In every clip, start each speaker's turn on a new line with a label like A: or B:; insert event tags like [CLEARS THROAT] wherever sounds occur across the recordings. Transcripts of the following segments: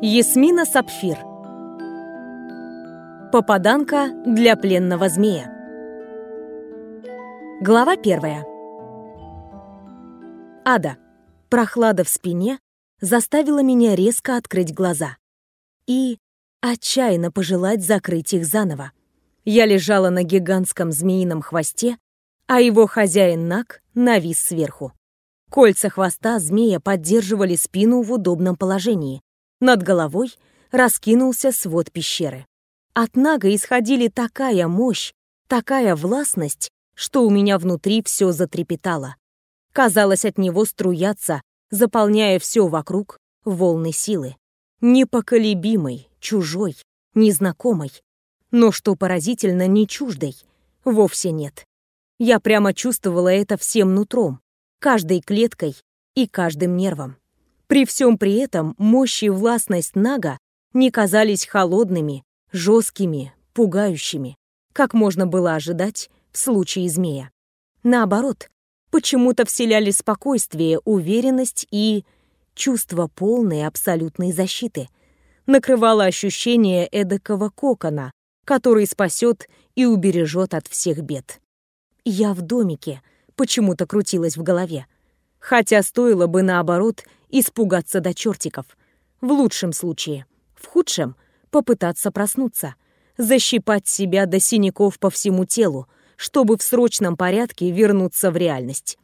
A: Ясмина Сапфир Попаданка для пленного змея Глава первая Ада. Прохлада в спине заставила меня резко открыть глаза и отчаянно пожелать закрыть их заново. Я лежала на гигантском змеином хвосте, а его хозяин Нак навис сверху. Кольца хвоста змея поддерживали спину в удобном положении. Над головой раскинулся свод пещеры. От Нага исходили такая мощь, такая властность, что у меня внутри все затрепетало. Казалось, от него струятся, заполняя все вокруг, волны силы. Непоколебимой, чужой, незнакомой. Но что поразительно, не чуждой. Вовсе нет. Я прямо чувствовала это всем нутром, каждой клеткой и каждым нервом. При всем при этом мощь и властность Нага не казались холодными, жесткими, пугающими, как можно было ожидать в случае змея. Наоборот, почему-то вселяли спокойствие, уверенность и чувство полной абсолютной защиты. Накрывало ощущение эдакого кокона, который спасет и убережет от всех бед. Я в домике, почему-то крутилось в голове. Хотя стоило бы, наоборот, испугаться до чертиков. В лучшем случае. В худшем — попытаться проснуться. Защипать себя до синяков по всему телу, чтобы в срочном порядке вернуться в реальность.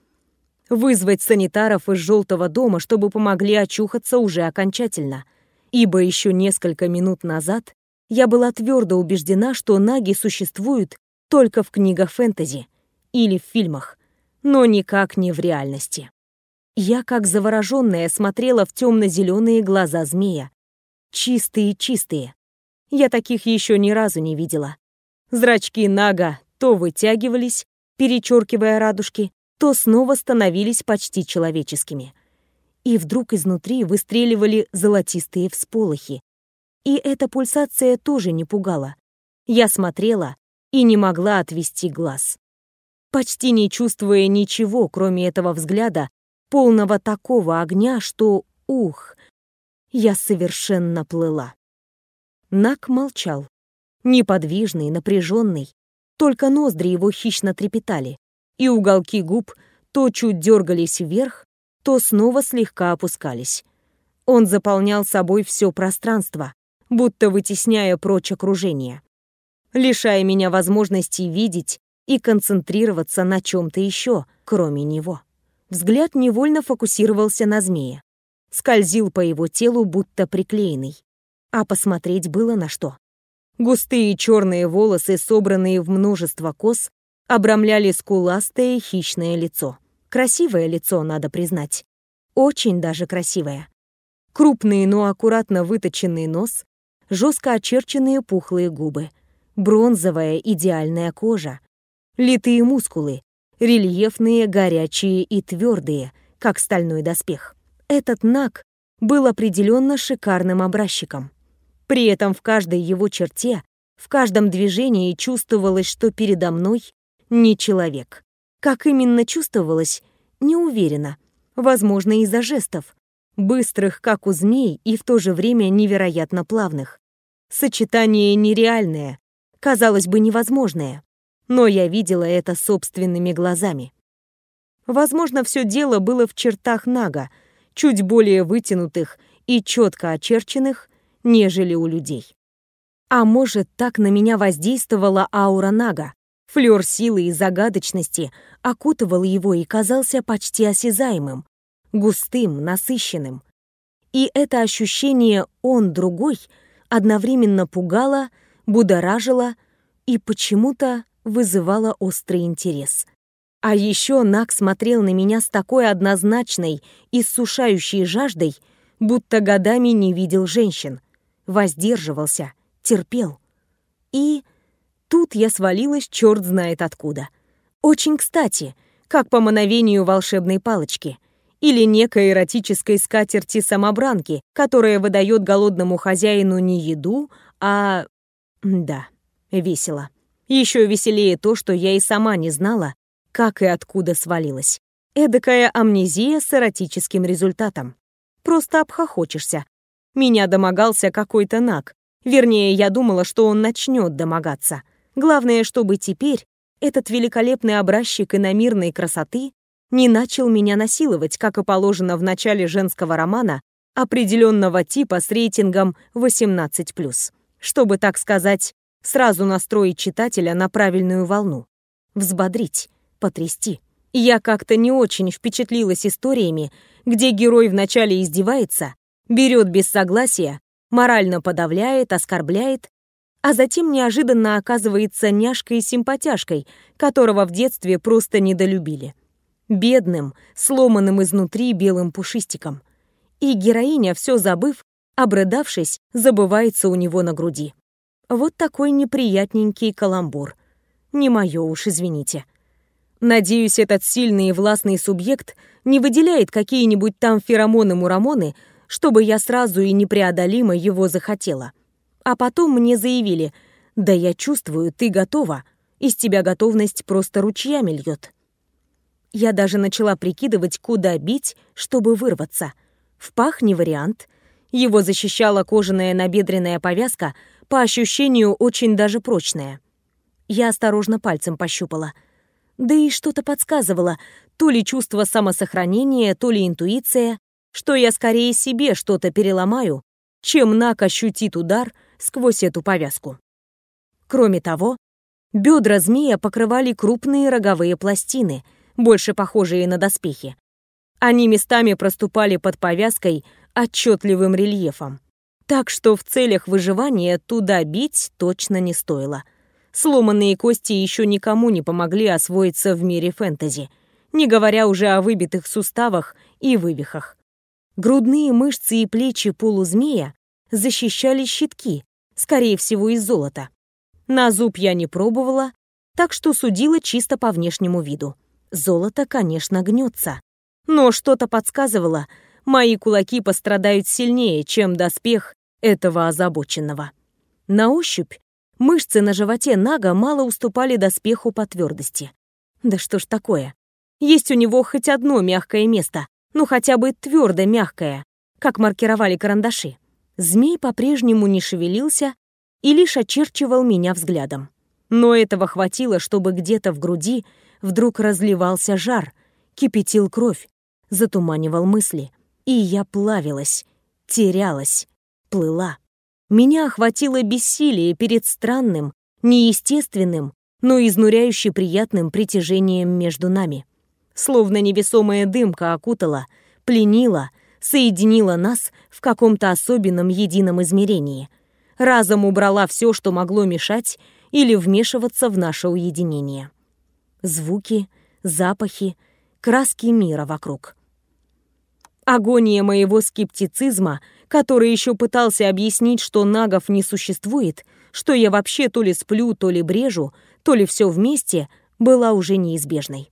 A: Вызвать санитаров из желтого дома, чтобы помогли очухаться уже окончательно. Ибо еще несколько минут назад я была твердо убеждена, что наги существуют только в книгах фэнтези или в фильмах, но никак не в реальности. Я, как завороженная, смотрела в темно-зеленые глаза змея. Чистые-чистые. Я таких еще ни разу не видела. Зрачки Нага то вытягивались, перечеркивая радужки, то снова становились почти человеческими. И вдруг изнутри выстреливали золотистые всполохи. И эта пульсация тоже не пугала. Я смотрела и не могла отвести глаз. Почти не чувствуя ничего, кроме этого взгляда, полного такого огня, что, ух, я совершенно плыла. Нак молчал, неподвижный, напряженный, только ноздри его хищно трепетали, и уголки губ то чуть дергались вверх, то снова слегка опускались. Он заполнял собой все пространство, будто вытесняя прочь окружение, лишая меня возможности видеть и концентрироваться на чем-то еще, кроме него. Взгляд невольно фокусировался на змее. Скользил по его телу, будто приклеенный. А посмотреть было на что. Густые черные волосы, собранные в множество кос, обрамляли скуластое хищное лицо. Красивое лицо, надо признать. Очень даже красивое. Крупный, но аккуратно выточенный нос, жестко очерченные пухлые губы, бронзовая идеальная кожа, литые мускулы, рельефные, горячие и твердые, как стальной доспех. Этот наг был определенно шикарным образчиком. При этом в каждой его черте, в каждом движении чувствовалось, что передо мной не человек. Как именно чувствовалось, не уверена. Возможно, из-за жестов. Быстрых, как у змей, и в то же время невероятно плавных. Сочетание нереальное, казалось бы, невозможное. Но я видела это собственными глазами. Возможно, все дело было в чертах Нага, чуть более вытянутых и четко очерченных, нежели у людей. А может, так на меня воздействовала аура Нага. Флёр силы и загадочности окутывал его и казался почти осязаемым, густым, насыщенным. И это ощущение «он другой» одновременно пугало, будоражило и почему-то вызывало острый интерес. А еще Нак смотрел на меня с такой однозначной, иссушающей жаждой, будто годами не видел женщин воздерживался, терпел. И тут я свалилась черт знает откуда. Очень кстати, как по мановению волшебной палочки или некой эротической скатерти-самобранки, которая выдает голодному хозяину не еду, а... Да, весело. Еще веселее то, что я и сама не знала, как и откуда свалилась. Эдакая амнезия с эротическим результатом. Просто обхохочешься, Меня домогался какой-то наг. Вернее, я думала, что он начнет домогаться. Главное, чтобы теперь этот великолепный образчик иномирной красоты не начал меня насиловать, как и положено в начале женского романа определенного типа с рейтингом 18+, чтобы, так сказать, сразу настроить читателя на правильную волну, взбодрить, потрясти. Я как-то не очень впечатлилась историями, где герой вначале издевается, берет без согласия, морально подавляет, оскорбляет, а затем неожиданно оказывается няшкой-симпатяшкой, которого в детстве просто недолюбили. Бедным, сломанным изнутри белым пушистиком. И героиня, все забыв, обрыдавшись, забывается у него на груди. Вот такой неприятненький каламбур. Не мое уж, извините. Надеюсь, этот сильный и властный субъект не выделяет какие-нибудь там феромоны-мурамоны, чтобы я сразу и непреодолимо его захотела. А потом мне заявили, да я чувствую, ты готова, из тебя готовность просто ручьями льет. Я даже начала прикидывать, куда бить, чтобы вырваться. В пах не вариант. Его защищала кожаная набедренная повязка, по ощущению очень даже прочная. Я осторожно пальцем пощупала. Да и что-то подсказывало, то ли чувство самосохранения, то ли интуиция, что я скорее себе что-то переломаю, чем Нак ощутит удар сквозь эту повязку. Кроме того, бедра змея покрывали крупные роговые пластины, больше похожие на доспехи. Они местами проступали под повязкой отчетливым рельефом. Так что в целях выживания туда бить точно не стоило. Сломанные кости еще никому не помогли освоиться в мире фэнтези, не говоря уже о выбитых суставах и вывихах. Грудные мышцы и плечи полузмея защищали щитки, скорее всего, из золота. На зуб я не пробовала, так что судила чисто по внешнему виду. Золото, конечно, гнется. Но что-то подсказывало, мои кулаки пострадают сильнее, чем доспех этого озабоченного. На ощупь мышцы на животе Нага мало уступали доспеху по твердости. Да что ж такое? Есть у него хоть одно мягкое место, ну хотя бы твердо мягкое, как маркировали карандаши. Змей по-прежнему не шевелился и лишь очерчивал меня взглядом. Но этого хватило, чтобы где-то в груди вдруг разливался жар, кипятил кровь, затуманивал мысли. И я плавилась, терялась, плыла. Меня охватило бессилие перед странным, неестественным, но изнуряюще приятным притяжением между нами словно невесомая дымка окутала, пленила, соединила нас в каком-то особенном едином измерении. Разом убрала все, что могло мешать или вмешиваться в наше уединение. Звуки, запахи, краски мира вокруг. Агония моего скептицизма, который еще пытался объяснить, что нагов не существует, что я вообще то ли сплю, то ли брежу, то ли все вместе, была уже неизбежной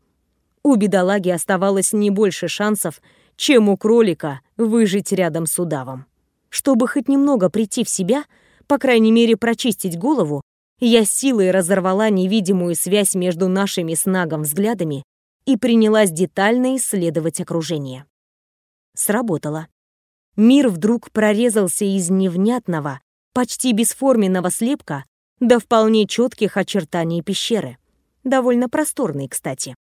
A: у бедолаги оставалось не больше шансов, чем у кролика выжить рядом с удавом. Чтобы хоть немного прийти в себя, по крайней мере прочистить голову, я силой разорвала невидимую связь между нашими с Нагом взглядами и принялась детально исследовать окружение. Сработало. Мир вдруг прорезался из невнятного, почти бесформенного слепка до вполне четких очертаний пещеры. Довольно просторной, кстати.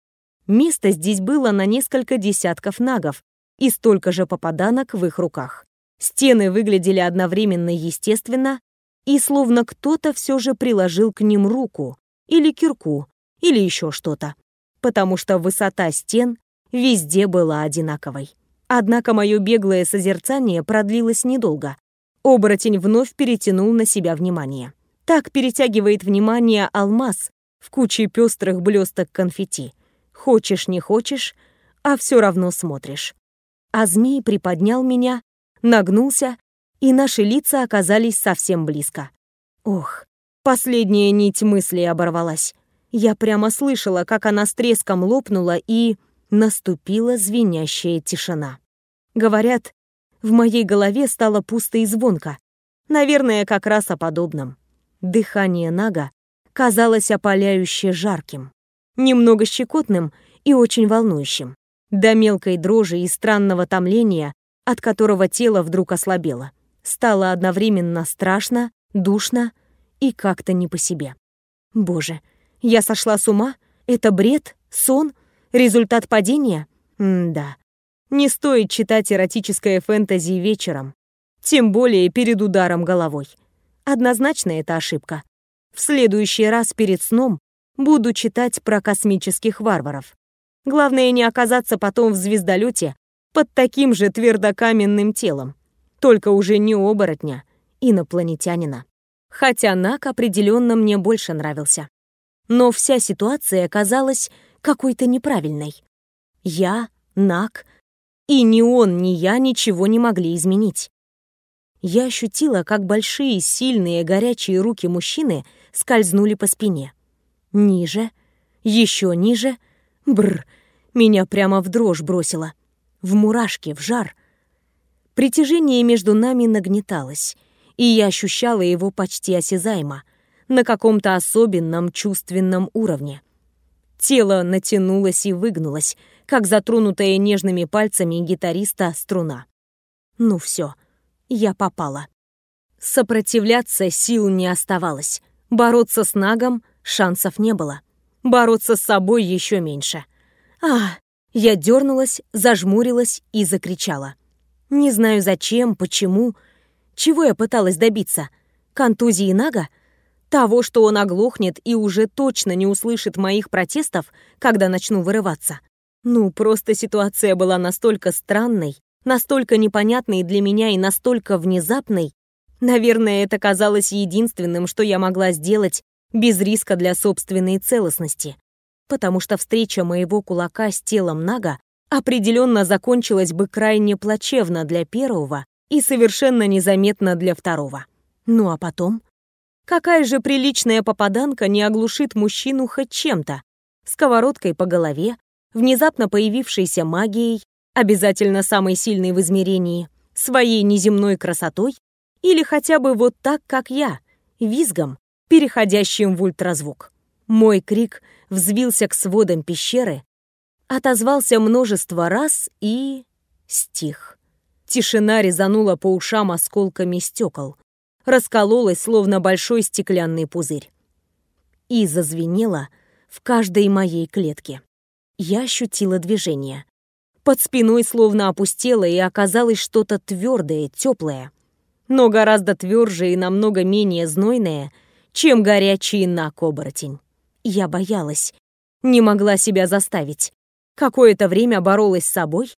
A: Места здесь было на несколько десятков нагов и столько же попаданок в их руках. Стены выглядели одновременно естественно, и словно кто-то все же приложил к ним руку, или кирку, или еще что-то, потому что высота стен везде была одинаковой. Однако мое беглое созерцание продлилось недолго. Оборотень вновь перетянул на себя внимание. Так перетягивает внимание алмаз в куче пестрых блесток конфетти. Хочешь, не хочешь, а все равно смотришь. А змей приподнял меня, нагнулся, и наши лица оказались совсем близко. Ох, последняя нить мысли оборвалась. Я прямо слышала, как она с треском лопнула, и наступила звенящая тишина. Говорят, в моей голове стало пусто и звонко. Наверное, как раз о подобном. Дыхание Нага казалось опаляюще жарким немного щекотным и очень волнующим, до мелкой дрожи и странного томления, от которого тело вдруг ослабело. Стало одновременно страшно, душно и как-то не по себе. Боже, я сошла с ума? Это бред? Сон? Результат падения? М-да. Не стоит читать эротическое фэнтези вечером, тем более перед ударом головой. Однозначно это ошибка. В следующий раз перед сном буду читать про космических варваров. Главное не оказаться потом в звездолете под таким же твердокаменным телом, только уже не оборотня, инопланетянина. Хотя Нак определенно мне больше нравился. Но вся ситуация казалась какой-то неправильной. Я, Нак, и ни он, ни я ничего не могли изменить. Я ощутила, как большие, сильные, горячие руки мужчины скользнули по спине. Ниже, еще ниже. Бр, меня прямо в дрожь бросило. В мурашки, в жар. Притяжение между нами нагнеталось, и я ощущала его почти осязаемо, на каком-то особенном чувственном уровне. Тело натянулось и выгнулось, как затронутая нежными пальцами гитариста струна. Ну все, я попала. Сопротивляться сил не оставалось. Бороться с Нагом шансов не было. Бороться с собой еще меньше. А, я дернулась, зажмурилась и закричала. Не знаю зачем, почему, чего я пыталась добиться. Контузии Нага? Того, что он оглохнет и уже точно не услышит моих протестов, когда начну вырываться. Ну, просто ситуация была настолько странной, настолько непонятной для меня и настолько внезапной. Наверное, это казалось единственным, что я могла сделать без риска для собственной целостности. Потому что встреча моего кулака с телом Нага определенно закончилась бы крайне плачевно для первого и совершенно незаметно для второго. Ну а потом? Какая же приличная попаданка не оглушит мужчину хоть чем-то? Сковородкой по голове, внезапно появившейся магией, обязательно самой сильной в измерении, своей неземной красотой или хотя бы вот так, как я, визгом, переходящим в ультразвук. Мой крик взвился к сводам пещеры, отозвался множество раз и... стих. Тишина резанула по ушам осколками стекол, раскололась, словно большой стеклянный пузырь. И зазвенела в каждой моей клетке. Я ощутила движение. Под спиной словно опустело и оказалось что-то твердое, теплое, но гораздо тверже и намного менее знойное, чем горячий нак-оборотень. Я боялась, не могла себя заставить. Какое-то время боролась с собой,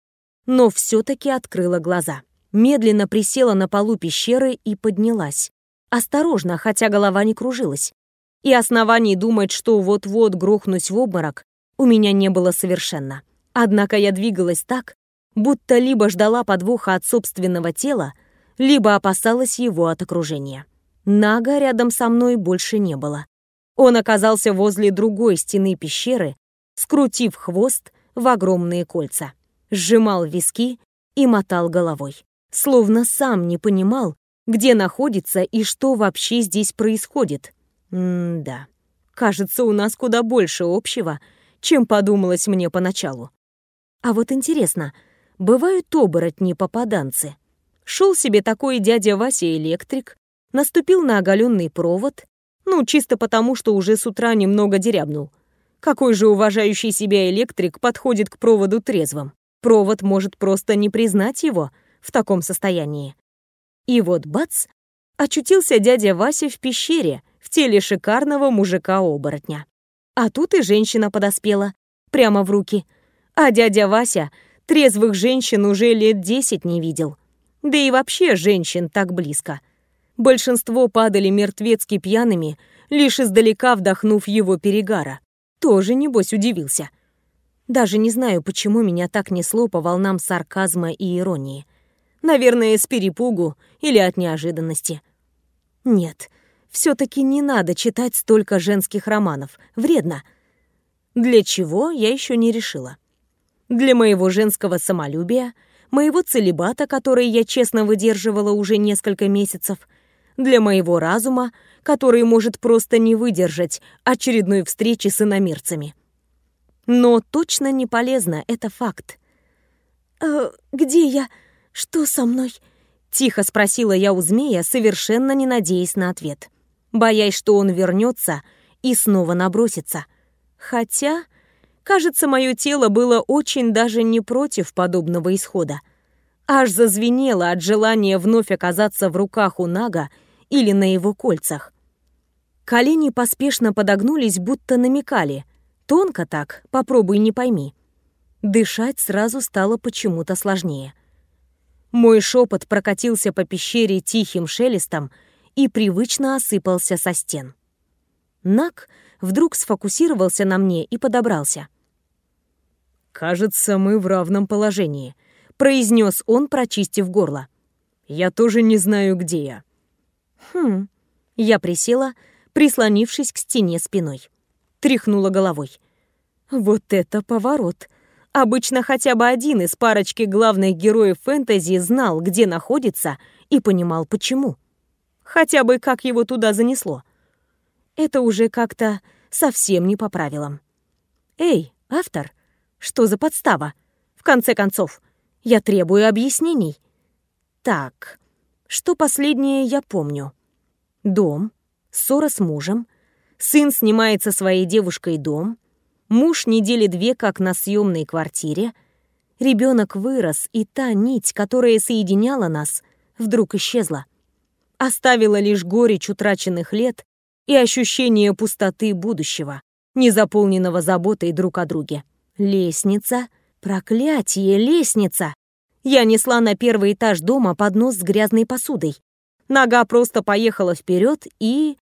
A: но все-таки открыла глаза. Медленно присела на полу пещеры и поднялась. Осторожно, хотя голова не кружилась. И оснований думать, что вот-вот грохнусь в обморок, у меня не было совершенно. Однако я двигалась так, будто либо ждала подвоха от собственного тела, либо опасалась его от окружения. Нага рядом со мной больше не было. Он оказался возле другой стены пещеры, скрутив хвост в огромные кольца, сжимал виски и мотал головой, словно сам не понимал, где находится и что вообще здесь происходит. М-да, кажется, у нас куда больше общего, чем подумалось мне поначалу. А вот интересно, бывают оборотни-попаданцы? Шел себе такой дядя Вася электрик, наступил на оголенный провод, ну, чисто потому, что уже с утра немного дерябнул. Какой же уважающий себя электрик подходит к проводу трезвым? Провод может просто не признать его в таком состоянии. И вот бац, очутился дядя Вася в пещере, в теле шикарного мужика-оборотня. А тут и женщина подоспела, прямо в руки — а дядя Вася трезвых женщин уже лет десять не видел. Да и вообще женщин так близко. Большинство падали мертвецки пьяными, лишь издалека вдохнув его перегара. Тоже, небось, удивился. Даже не знаю, почему меня так несло по волнам сарказма и иронии. Наверное, с перепугу или от неожиданности. Нет, все-таки не надо читать столько женских романов. Вредно. Для чего, я еще не решила. Для моего женского самолюбия, моего целебата, который я честно выдерживала уже несколько месяцев, для моего разума, который может просто не выдержать очередной встречи с иномерцами. Но точно не полезно, это факт. «Э, «Где я? Что со мной? Тихо спросила я у змея, совершенно не надеясь на ответ. Боясь, что он вернется и снова набросится. Хотя, кажется, мое тело было очень даже не против подобного исхода. Аж зазвенело от желания вновь оказаться в руках у Нага или на его кольцах. Колени поспешно подогнулись, будто намекали. Тонко так, попробуй не пойми. Дышать сразу стало почему-то сложнее. Мой шепот прокатился по пещере тихим шелестом и привычно осыпался со стен. Нак вдруг сфокусировался на мне и подобрался.
B: «Кажется, мы в равном положении», — произнес он, прочистив горло. «Я тоже не знаю, где я».
A: «Хм...» Я присела, прислонившись к стене спиной. Тряхнула головой. «Вот это поворот!» Обычно хотя бы один из парочки главных героев фэнтези знал, где находится, и понимал, почему. Хотя бы как его туда занесло. Это уже как-то совсем не по правилам. «Эй, автор, что за подстава? В конце концов, я требую объяснений». Так, что последнее я помню. Дом, ссора с мужем, сын снимает со своей девушкой дом, Муж недели две как на съемной квартире. Ребенок вырос, и та нить, которая соединяла нас, вдруг исчезла. Оставила лишь горечь утраченных лет и ощущение пустоты будущего, не заполненного заботой друг о друге. Лестница, проклятие, лестница! Я несла на первый этаж дома поднос с грязной посудой. Нога просто поехала вперед, и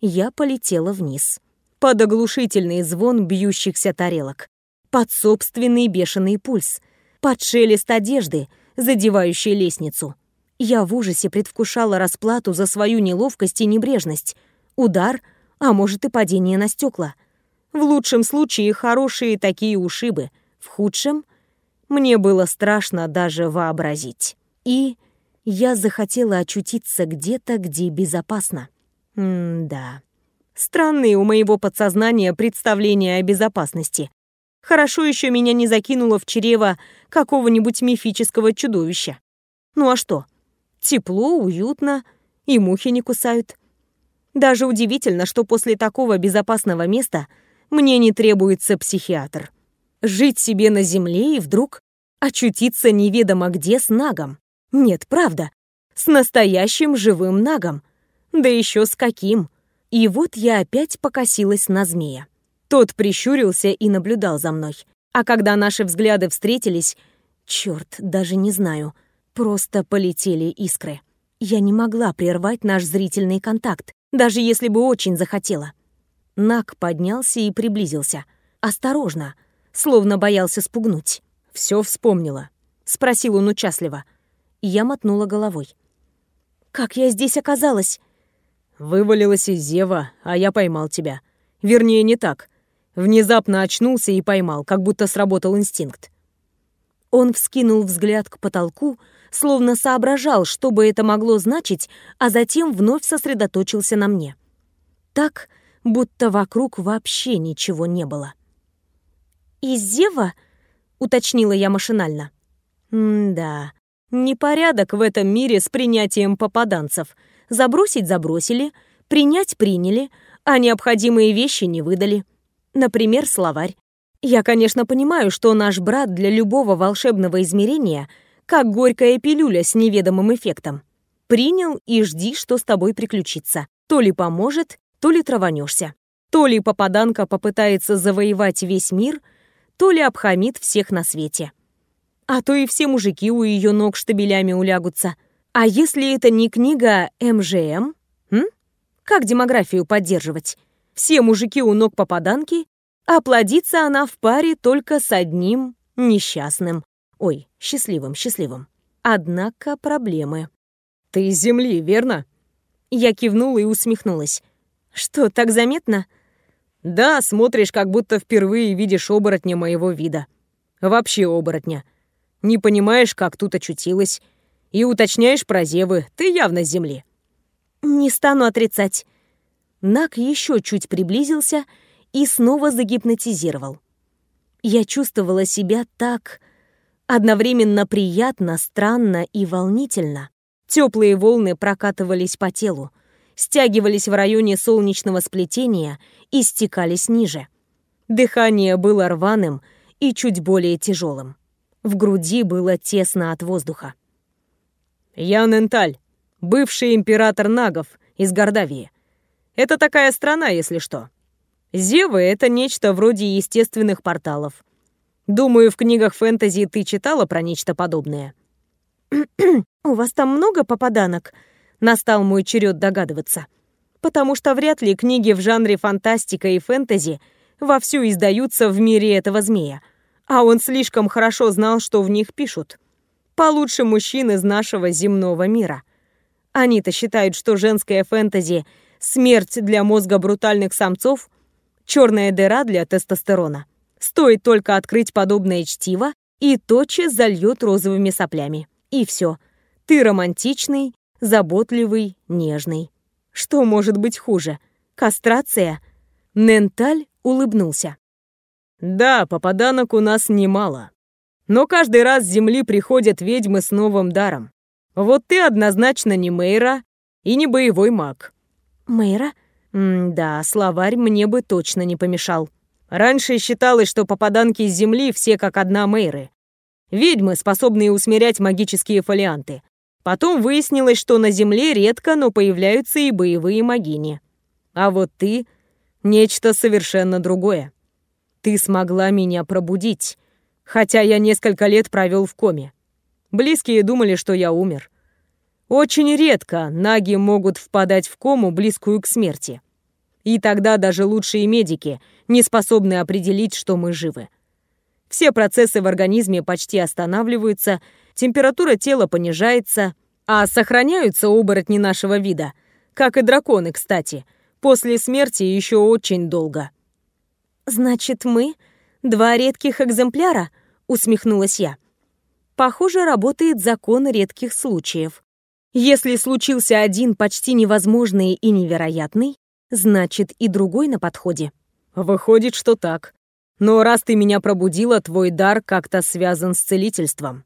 A: я полетела вниз под оглушительный звон бьющихся тарелок, под собственный бешеный пульс, под шелест одежды, задевающей лестницу. Я в ужасе предвкушала расплату за свою неловкость и небрежность, удар, а может и падение на стекла. В лучшем случае хорошие такие ушибы, в худшем мне было страшно даже вообразить. И я захотела очутиться где-то, где безопасно. М-да. Странные у моего подсознания представления о безопасности. Хорошо еще меня не закинуло в чрево какого-нибудь мифического чудовища. Ну а что? Тепло, уютно, и мухи не кусают. Даже удивительно, что после такого безопасного места мне не требуется психиатр. Жить себе на земле и вдруг очутиться неведомо где с нагом. Нет, правда, с настоящим живым нагом. Да еще с каким. И вот я опять покосилась на змея. Тот прищурился и наблюдал за мной. А когда наши взгляды встретились, черт, даже не знаю, просто полетели искры. Я не могла прервать наш зрительный контакт, даже если бы очень захотела. Нак поднялся и приблизился. Осторожно, словно боялся спугнуть.
B: «Все вспомнила?»
A: — спросил он участливо. Я мотнула головой. «Как я здесь оказалась?»
B: Вывалилась из зева, а я поймал тебя. Вернее, не так. Внезапно очнулся и поймал, как будто сработал инстинкт.
A: Он вскинул взгляд к потолку, словно соображал, что бы это могло значить, а затем вновь сосредоточился на мне. Так, будто вокруг вообще ничего не было. «Из зева?» — уточнила я машинально. «М-да, непорядок в этом мире с принятием попаданцев», Забросить забросили, принять приняли, а необходимые вещи не выдали. Например, словарь. Я, конечно, понимаю, что наш брат для любого волшебного измерения как горькая пилюля с неведомым эффектом. Принял и жди, что с тобой приключится. То ли поможет, то ли траванешься. То ли попаданка попытается завоевать весь мир, то ли обхамит всех на свете. А то и все мужики у ее ног штабелями улягутся. А если это не книга МЖМ? М? Как демографию поддерживать? Все мужики у ног попаданки, а плодится она в паре только с одним несчастным. Ой, счастливым, счастливым. Однако проблемы.
B: «Ты из земли, верно?»
A: Я кивнула и усмехнулась. «Что, так заметно?»
B: «Да, смотришь, как будто впервые видишь оборотня моего вида. Вообще оборотня. Не понимаешь, как тут очутилась, и уточняешь про зевы. Ты явно с земли».
A: «Не стану отрицать». Нак еще чуть приблизился и снова загипнотизировал. Я чувствовала себя так одновременно приятно, странно и волнительно.
C: Теплые волны прокатывались по телу, стягивались в районе солнечного сплетения и стекались ниже. Дыхание было рваным и чуть более тяжелым. В груди было тесно от воздуха.
A: «Я Ненталь, бывший император Нагов из Гордавии. Это такая страна, если что. Зевы — это нечто вроде естественных порталов. Думаю, в книгах фэнтези ты читала про нечто подобное». [CLEARS THROAT]
C: «У вас там много попаданок?» Настал мой черед догадываться. Потому что вряд ли книги в жанре фантастика и фэнтези вовсю издаются в мире этого змея. А он слишком хорошо знал, что в них пишут. Получше мужчин из нашего земного мира. Они-то считают, что женская фэнтези — смерть для мозга брутальных самцов, черная дыра для тестостерона. Стоит только открыть подобное чтиво, и тотчас зальет розовыми соплями. И все. Ты романтичный, заботливый, нежный. Что может быть хуже? Кастрация? Ненталь улыбнулся.
A: Да, попаданок у нас немало. Но каждый раз с земли приходят ведьмы с новым даром. Вот ты однозначно не Мейра и не боевой маг.
C: Мейра? М да, словарь мне бы точно не помешал.
A: Раньше считалось, что попаданки с земли все как одна Мейры. Ведьмы, способные усмирять магические фолианты. Потом выяснилось, что на Земле редко, но появляются и боевые магини. А вот ты — нечто совершенно другое. Ты смогла меня пробудить, хотя я несколько лет провел в коме. Близкие думали, что я умер. Очень редко наги могут впадать в кому, близкую к смерти. И тогда даже лучшие медики не способны определить, что мы живы. Все процессы в организме почти останавливаются, температура тела понижается, а сохраняются оборотни нашего вида, как и драконы, кстати, после смерти еще очень долго.
C: «Значит, мы — два редких экземпляра?» — усмехнулась я. «Похоже, работает закон редких случаев. Если случился один почти невозможный и невероятный, значит, и другой на подходе».
A: «Выходит, что так», но раз ты меня пробудила, твой дар как-то связан с целительством.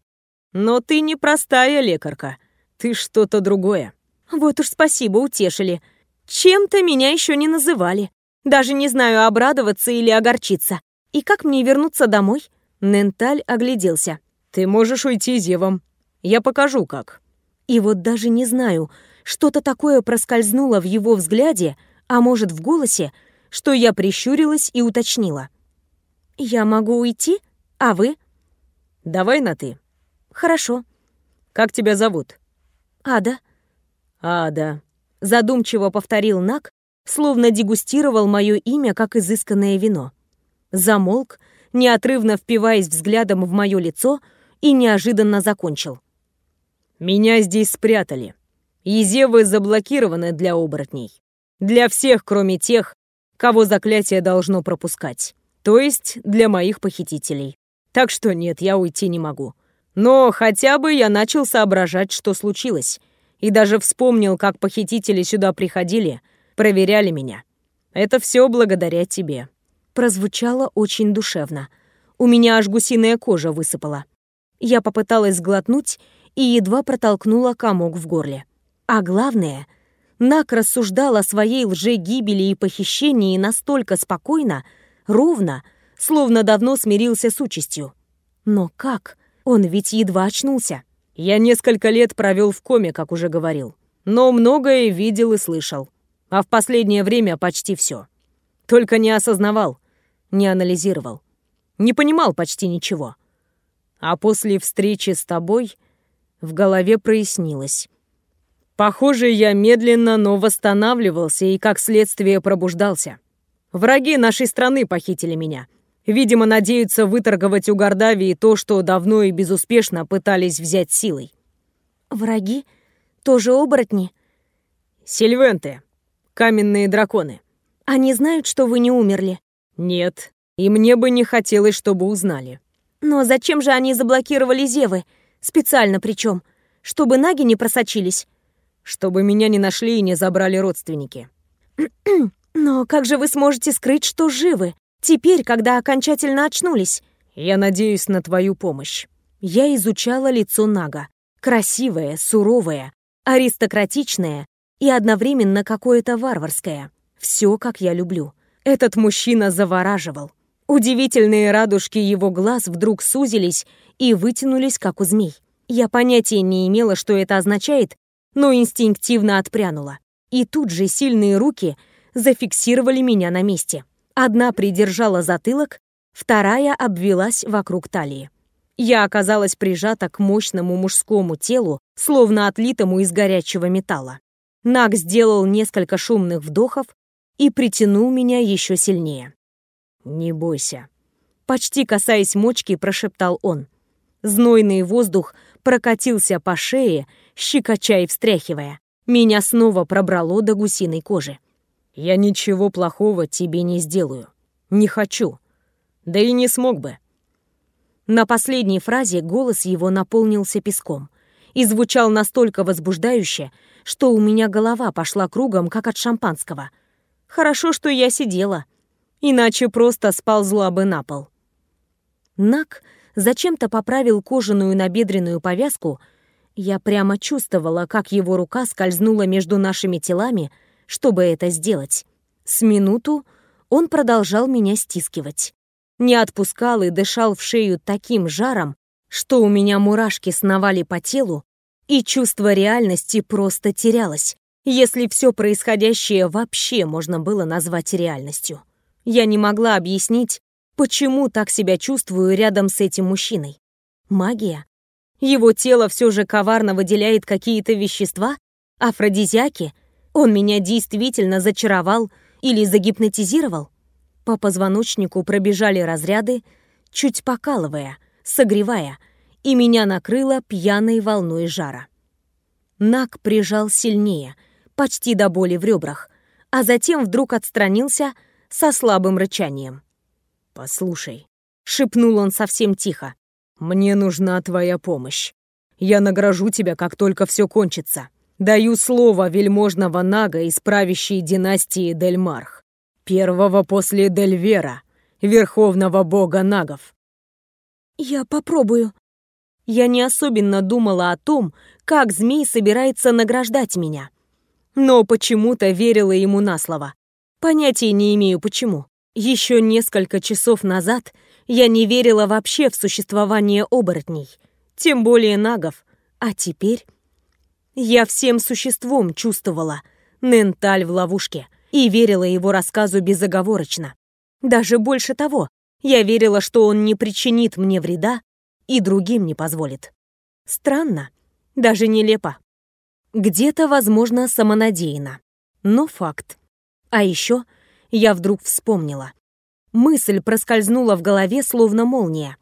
A: Но ты не простая лекарка. Ты что-то другое.
C: Вот уж спасибо, утешили. Чем-то меня еще не называли. Даже не знаю, обрадоваться или огорчиться. И как мне вернуться домой? Ненталь огляделся.
A: Ты можешь уйти зевом. Я покажу, как.
C: И вот даже не знаю, что-то такое проскользнуло в его взгляде, а может, в голосе, что я прищурилась и уточнила. «Я могу уйти? А вы?»
A: «Давай на «ты».
C: «Хорошо».
A: «Как тебя зовут?»
C: «Ада».
A: «Ада», —
C: задумчиво повторил Нак, словно дегустировал мое имя как изысканное вино. Замолк, неотрывно впиваясь взглядом в мое лицо, и неожиданно закончил.
A: «Меня здесь спрятали. Езевы заблокированы для оборотней. Для всех, кроме тех, кого заклятие должно пропускать. То есть для моих похитителей. Так что нет, я уйти не могу. Но хотя бы я начал соображать, что случилось. И даже вспомнил, как похитители сюда приходили, проверяли меня. Это все благодаря тебе.
C: Прозвучало очень душевно. У меня аж гусиная кожа высыпала. Я попыталась сглотнуть и едва протолкнула комок в горле. А главное, Нак рассуждал о своей лже-гибели и похищении настолько спокойно, ровно, словно давно смирился с участью. Но как? Он ведь едва очнулся.
A: Я несколько лет провел в коме, как уже говорил. Но многое видел и слышал. А в последнее время почти все. Только не осознавал, не анализировал. Не понимал почти ничего. А после встречи с тобой в голове прояснилось. Похоже, я медленно, но восстанавливался и, как следствие, пробуждался. Враги нашей страны похитили меня. Видимо, надеются выторговать у Гордавии то, что давно и безуспешно пытались взять силой.
C: Враги? Тоже оборотни?
A: Сильвенты. Каменные драконы.
C: Они знают, что вы не умерли?
A: Нет. И мне бы не хотелось, чтобы узнали.
C: Но зачем же они заблокировали Зевы? Специально причем. Чтобы наги не просочились?
A: Чтобы меня не нашли и не забрали родственники. [CLEARS THROAT]
C: Но как же вы сможете скрыть, что живы, теперь, когда окончательно очнулись?
A: Я надеюсь на твою помощь.
C: Я изучала лицо Нага. Красивое, суровое,
A: Аристократичное и одновременно какое-то варварское. Все, как я люблю. Этот мужчина завораживал. Удивительные радужки его глаз вдруг сузились и вытянулись, как у змей. Я понятия не имела, что это означает, но инстинктивно отпрянула. И тут же сильные руки зафиксировали меня на месте. Одна придержала затылок, вторая обвелась вокруг талии. Я оказалась прижата к мощному мужскому телу, словно отлитому из горячего металла. Наг сделал несколько шумных вдохов и притянул меня еще сильнее. «Не бойся», — почти касаясь мочки, прошептал он. Знойный воздух прокатился по шее, щекоча и встряхивая. Меня снова пробрало до гусиной кожи. «Я ничего плохого тебе не сделаю. Не хочу. Да и не смог бы». На последней фразе голос его наполнился песком и звучал настолько возбуждающе, что у меня голова пошла кругом, как от шампанского. Хорошо, что я сидела, иначе просто сползла бы на пол. Нак зачем-то поправил кожаную набедренную повязку. Я прямо чувствовала, как его рука скользнула между нашими телами, чтобы это сделать. С минуту он продолжал меня стискивать не отпускал и дышал в шею таким жаром, что у меня мурашки сновали по телу, и чувство реальности просто терялось, если все происходящее вообще можно было назвать реальностью. Я не могла объяснить, почему так себя чувствую рядом с этим мужчиной. Магия? Его тело все же коварно выделяет какие-то вещества? Афродизиаки? Он меня действительно зачаровал или загипнотизировал? По позвоночнику пробежали разряды, чуть покалывая, согревая, и меня накрыло пьяной волной жара. Нак прижал сильнее, почти до боли в ребрах, а затем вдруг отстранился со слабым рычанием. «Послушай», — шепнул он совсем тихо, — «мне нужна твоя помощь. Я награжу тебя, как только все кончится. Даю слово вельможного Нага из правящей династии Дельмарх первого после Дельвера, верховного бога нагов. Я попробую. Я не особенно думала о том, как змей собирается награждать меня. Но почему-то верила ему на слово. Понятия не имею почему. Еще несколько часов назад я не верила вообще в существование оборотней, тем более нагов, а теперь я всем существом чувствовала Ненталь в ловушке — и верила его рассказу безоговорочно. Даже больше того, я верила, что он не причинит мне вреда и другим не позволит. Странно, даже нелепо. Где-то, возможно, самонадеянно, но факт. А еще я вдруг вспомнила. Мысль проскользнула в голове, словно молния.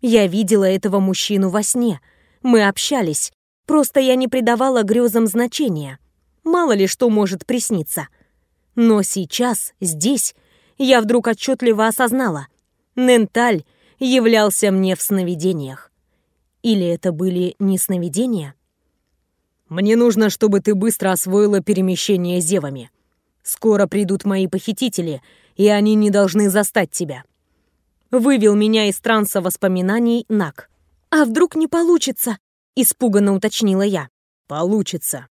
A: Я видела этого мужчину во сне. Мы общались. Просто я не придавала грезам значения. Мало ли что может присниться — но сейчас, здесь, я вдруг отчетливо осознала. Ненталь являлся мне в сновидениях. Или это были не сновидения? «Мне нужно, чтобы ты быстро освоила перемещение зевами. Скоро придут мои похитители, и они не должны застать тебя». Вывел меня из транса воспоминаний Нак. «А вдруг не получится?» — испуганно уточнила я. «Получится».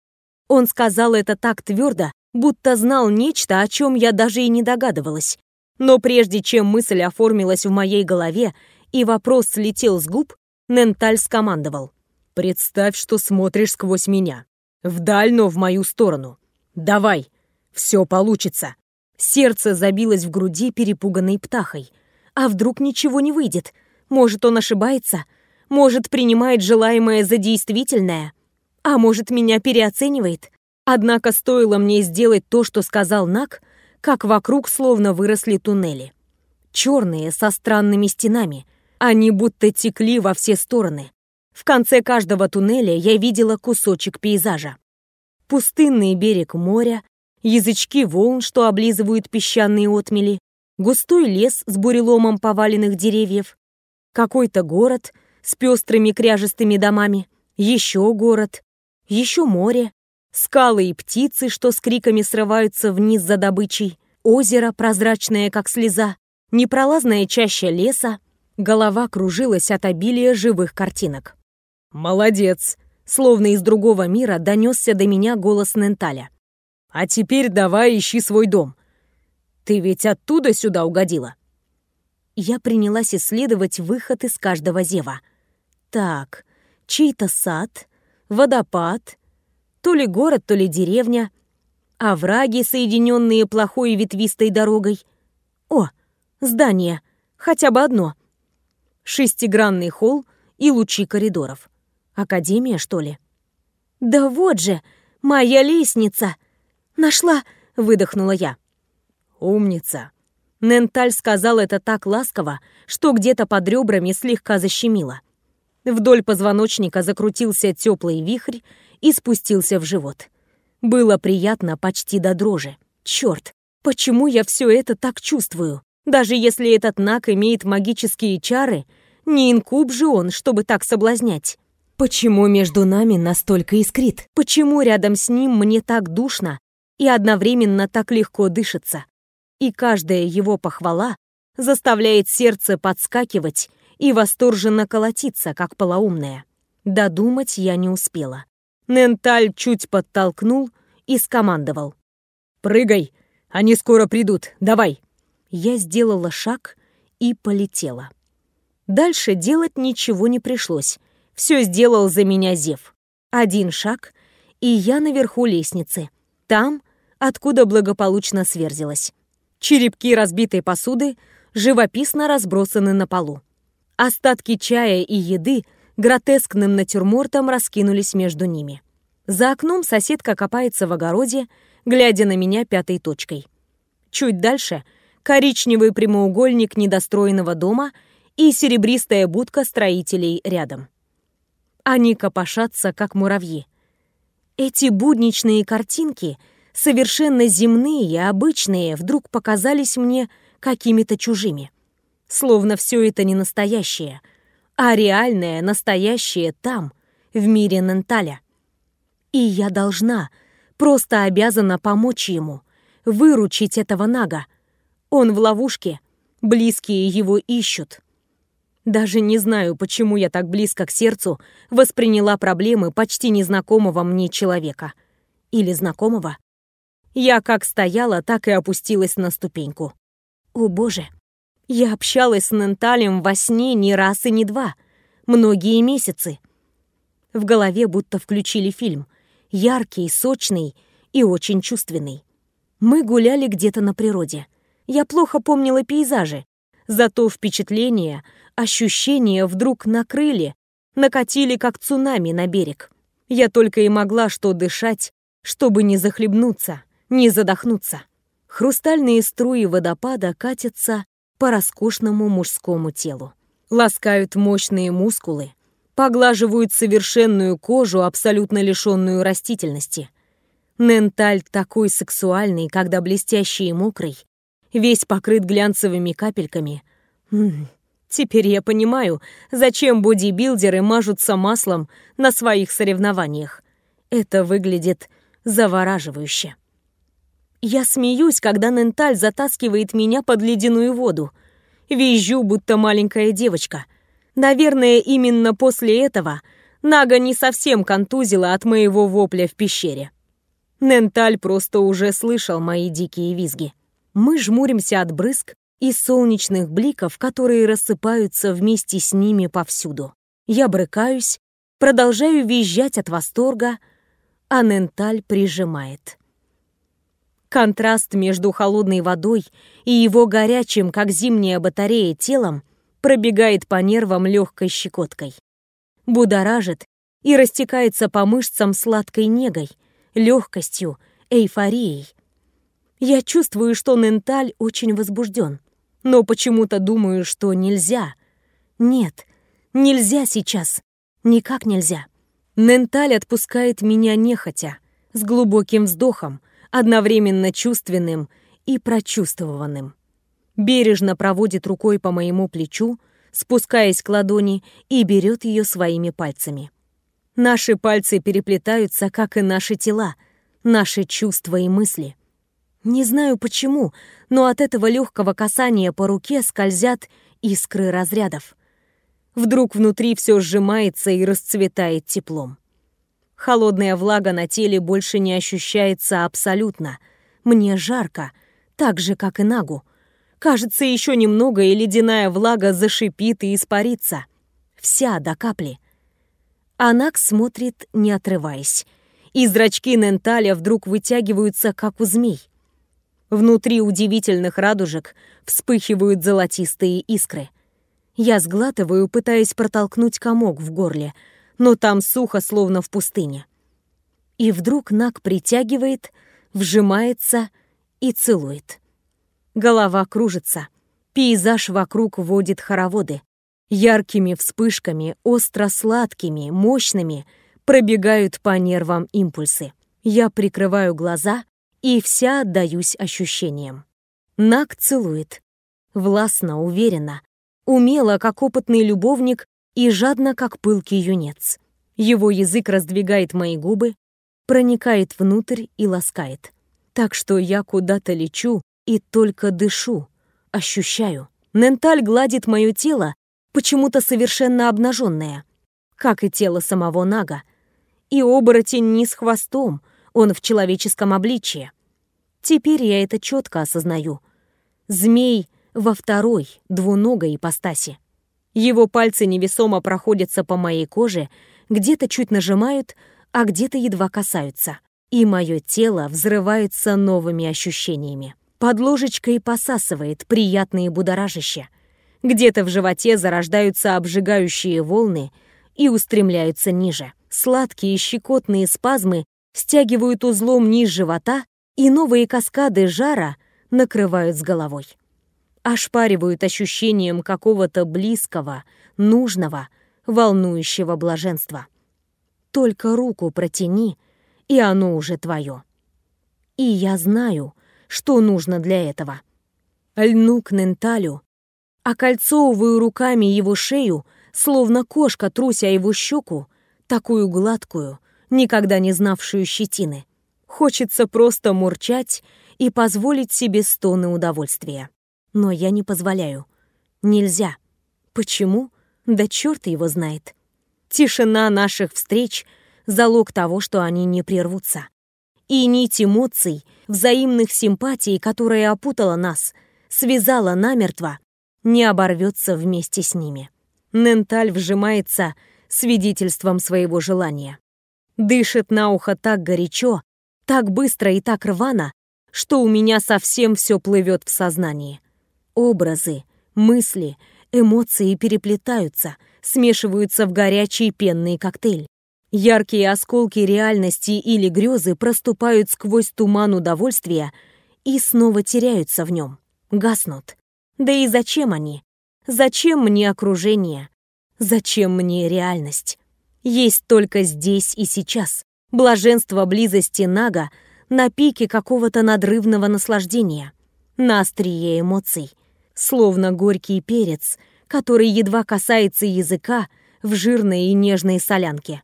A: Он сказал это так твердо, будто знал нечто, о чем я даже и не догадывалась. Но прежде чем мысль оформилась в моей голове и вопрос слетел с губ, Ненталь скомандовал. «Представь, что смотришь сквозь меня. Вдаль, но в мою сторону. Давай, все получится». Сердце забилось в груди перепуганной птахой. А вдруг ничего не выйдет? Может, он ошибается? Может, принимает желаемое за действительное? А может, меня переоценивает? Однако стоило мне сделать то, что сказал Нак, как вокруг словно выросли туннели. Черные, со странными стенами. Они будто текли во все стороны. В конце каждого туннеля я видела кусочек пейзажа. Пустынный берег моря, язычки волн, что облизывают песчаные отмели, густой лес с буреломом поваленных деревьев, какой-то город с пестрыми кряжестыми домами, еще город, еще море, скалы и птицы, что с криками срываются вниз за добычей, озеро, прозрачное, как слеза, непролазная чаща леса, голова кружилась от обилия живых картинок. «Молодец!» — Словно из другого мира донесся до меня голос Ненталя.
D: «А теперь давай ищи свой дом. Ты ведь оттуда сюда угодила?»
A: Я принялась исследовать выход из каждого зева. Так, чей-то сад, водопад, то ли город, то ли деревня, овраги, соединенные плохой ветвистой дорогой. О, здание, хотя бы одно. Шестигранный холл и лучи коридоров. Академия, что ли? Да вот же, моя лестница. Нашла, выдохнула я.
D: Умница.
A: Ненталь сказал это так ласково, что где-то под ребрами слегка защемило. Вдоль позвоночника закрутился теплый вихрь и спустился в живот. Было приятно почти до дрожи. Черт, почему я все это так чувствую? Даже если этот Нак имеет магические чары, не инкуб же он, чтобы так соблазнять. Почему между нами настолько искрит? Почему рядом с ним мне так душно и одновременно так легко дышится? И каждая его похвала заставляет сердце подскакивать и восторженно колотиться, как полоумная. Додумать я не успела. Ненталь чуть подтолкнул и скомандовал.
D: «Прыгай! Они скоро придут! Давай!»
A: Я сделала шаг и полетела. Дальше делать ничего не пришлось. Все сделал за меня Зев. Один шаг, и я наверху лестницы. Там, откуда благополучно сверзилась. Черепки разбитой посуды живописно разбросаны на полу. Остатки чая и еды гротескным натюрмортом раскинулись между ними. За окном соседка копается в огороде, глядя на меня пятой точкой. Чуть дальше — коричневый прямоугольник недостроенного дома и серебристая будка строителей рядом. Они копошатся, как муравьи. Эти будничные картинки, совершенно земные, обычные, вдруг показались мне какими-то чужими — Словно все это не настоящее, а реальное, настоящее там, в мире Ненталя. И я должна, просто обязана помочь ему, выручить этого Нага. Он в ловушке, близкие его ищут. Даже не знаю, почему я так близко к сердцу восприняла проблемы почти незнакомого мне человека. Или знакомого. Я как стояла, так и опустилась на ступеньку. О боже, я общалась с Ненталем во сне не раз и не два, многие месяцы. В голове будто включили фильм. Яркий, сочный и очень чувственный. Мы гуляли где-то на природе. Я плохо помнила пейзажи, зато впечатления, ощущения вдруг накрыли, накатили как цунами на берег. Я только и могла что дышать, чтобы не захлебнуться, не задохнуться. Хрустальные струи водопада катятся по роскошному мужскому телу. Ласкают мощные мускулы, поглаживают совершенную кожу, абсолютно лишенную растительности. Ненталь такой сексуальный, когда блестящий и мокрый, весь покрыт глянцевыми капельками. М -м, теперь я понимаю, зачем бодибилдеры мажутся маслом на своих соревнованиях. Это выглядит завораживающе. Я смеюсь, когда Ненталь затаскивает меня под ледяную воду. Визжу, будто маленькая девочка. Наверное, именно после этого Нага не совсем контузила от моего вопля в пещере. Ненталь просто уже слышал мои дикие визги. Мы жмуримся от брызг и солнечных бликов, которые рассыпаются вместе с ними повсюду. Я брыкаюсь, продолжаю визжать от восторга, а Ненталь прижимает. Контраст между холодной водой и его горячим, как зимняя батарея, телом пробегает по нервам легкой щекоткой. Будоражит и растекается по мышцам сладкой негой, легкостью, эйфорией. Я чувствую, что Ненталь очень возбужден, но почему-то думаю, что нельзя. Нет, нельзя сейчас. Никак нельзя. Ненталь отпускает меня нехотя, с глубоким вздохом, одновременно чувственным и прочувствованным. Бережно проводит рукой по моему плечу, спускаясь к ладони и берет ее своими пальцами. Наши пальцы переплетаются, как и наши тела, наши чувства и мысли. Не знаю почему, но от этого легкого касания по руке скользят искры разрядов. Вдруг внутри все сжимается и расцветает теплом.
E: Холодная влага на теле больше не ощущается абсолютно. Мне жарко, так же, как и Нагу. Кажется, еще немного, и ледяная влага зашипит и испарится. Вся до капли. Анак смотрит, не отрываясь. И зрачки Ненталя вдруг вытягиваются, как у змей. Внутри удивительных радужек вспыхивают золотистые искры. Я сглатываю, пытаясь протолкнуть комок в горле, но там сухо, словно в пустыне. И вдруг Нак притягивает, вжимается и целует. Голова кружится. Пейзаж вокруг водит хороводы. Яркими вспышками, остро-сладкими, мощными пробегают по нервам импульсы. Я прикрываю глаза и вся отдаюсь ощущениям. Нак целует. Властно, уверенно, умело, как опытный любовник, и жадно, как пылкий юнец. Его язык раздвигает мои губы, проникает внутрь и ласкает. Так что я куда-то лечу и только дышу, ощущаю. Ненталь гладит мое тело, почему-то совершенно обнаженное, как и тело самого Нага. И оборотень не с хвостом, он в человеческом обличье. Теперь я это четко осознаю. Змей во второй, двуногой ипостаси. Его пальцы невесомо проходятся по моей коже, где-то чуть нажимают, а где-то едва касаются. И мое тело взрывается новыми ощущениями. Под ложечкой посасывает приятные будоражища. Где-то в животе зарождаются обжигающие волны и устремляются ниже. Сладкие щекотные спазмы стягивают узлом низ живота, и новые каскады жара накрывают с головой ошпаривают ощущением какого-то близкого, нужного, волнующего блаженства. Только руку протяни, и оно уже твое. И я знаю, что нужно для этого. Льну к Ненталю, окольцовываю руками его шею, словно кошка, труся его щеку, такую гладкую, никогда не знавшую щетины. Хочется просто мурчать и позволить себе стоны удовольствия. Но я не позволяю. Нельзя. Почему? Да черт его знает. Тишина наших встреч — залог того, что они не прервутся. И нить эмоций, взаимных симпатий, которая опутала нас, связала намертво, не оборвется вместе с ними. Ненталь вжимается свидетельством своего желания. Дышит на ухо так горячо, так быстро и так рвано, что у меня совсем все плывет в сознании. Образы, мысли, эмоции переплетаются, смешиваются в горячий пенный коктейль. Яркие осколки реальности или грезы проступают сквозь туман удовольствия и снова теряются в нем, гаснут. Да и зачем они? Зачем мне окружение? Зачем мне реальность? Есть только здесь и сейчас. Блаженство близости Нага на пике какого-то надрывного наслаждения, на острие эмоций — словно горький перец, который едва касается языка в жирной и нежной солянке.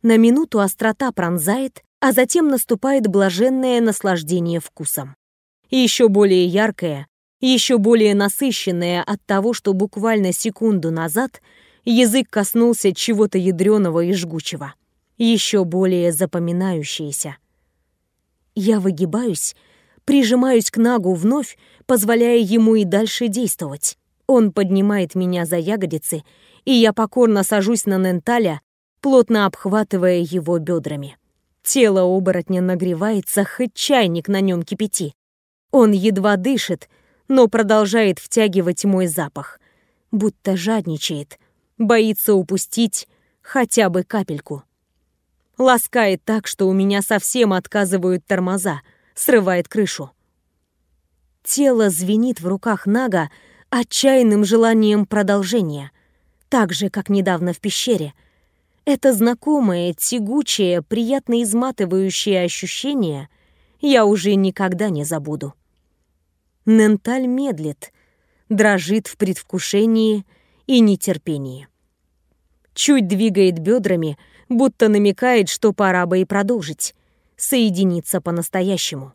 E: На минуту острота пронзает, а затем наступает блаженное наслаждение вкусом. Еще более яркое, еще более насыщенное от того, что буквально секунду назад язык коснулся чего-то ядреного и жгучего. Еще более запоминающееся. Я выгибаюсь, прижимаюсь к Нагу вновь, позволяя ему и дальше действовать. Он поднимает меня за ягодицы, и я покорно сажусь на Ненталя, плотно обхватывая его бедрами. Тело оборотня нагревается, хоть чайник на нем кипяти. Он едва дышит, но продолжает втягивать мой запах, будто жадничает, боится упустить хотя бы капельку. Ласкает так, что у меня совсем отказывают тормоза, срывает крышу. Тело звенит в руках Нага отчаянным желанием продолжения, так же, как недавно в пещере. Это знакомое, тягучее, приятно изматывающее ощущение я уже никогда не забуду. Ненталь медлит, дрожит в предвкушении и нетерпении. Чуть двигает бедрами, будто намекает, что пора бы и продолжить, соединиться по-настоящему.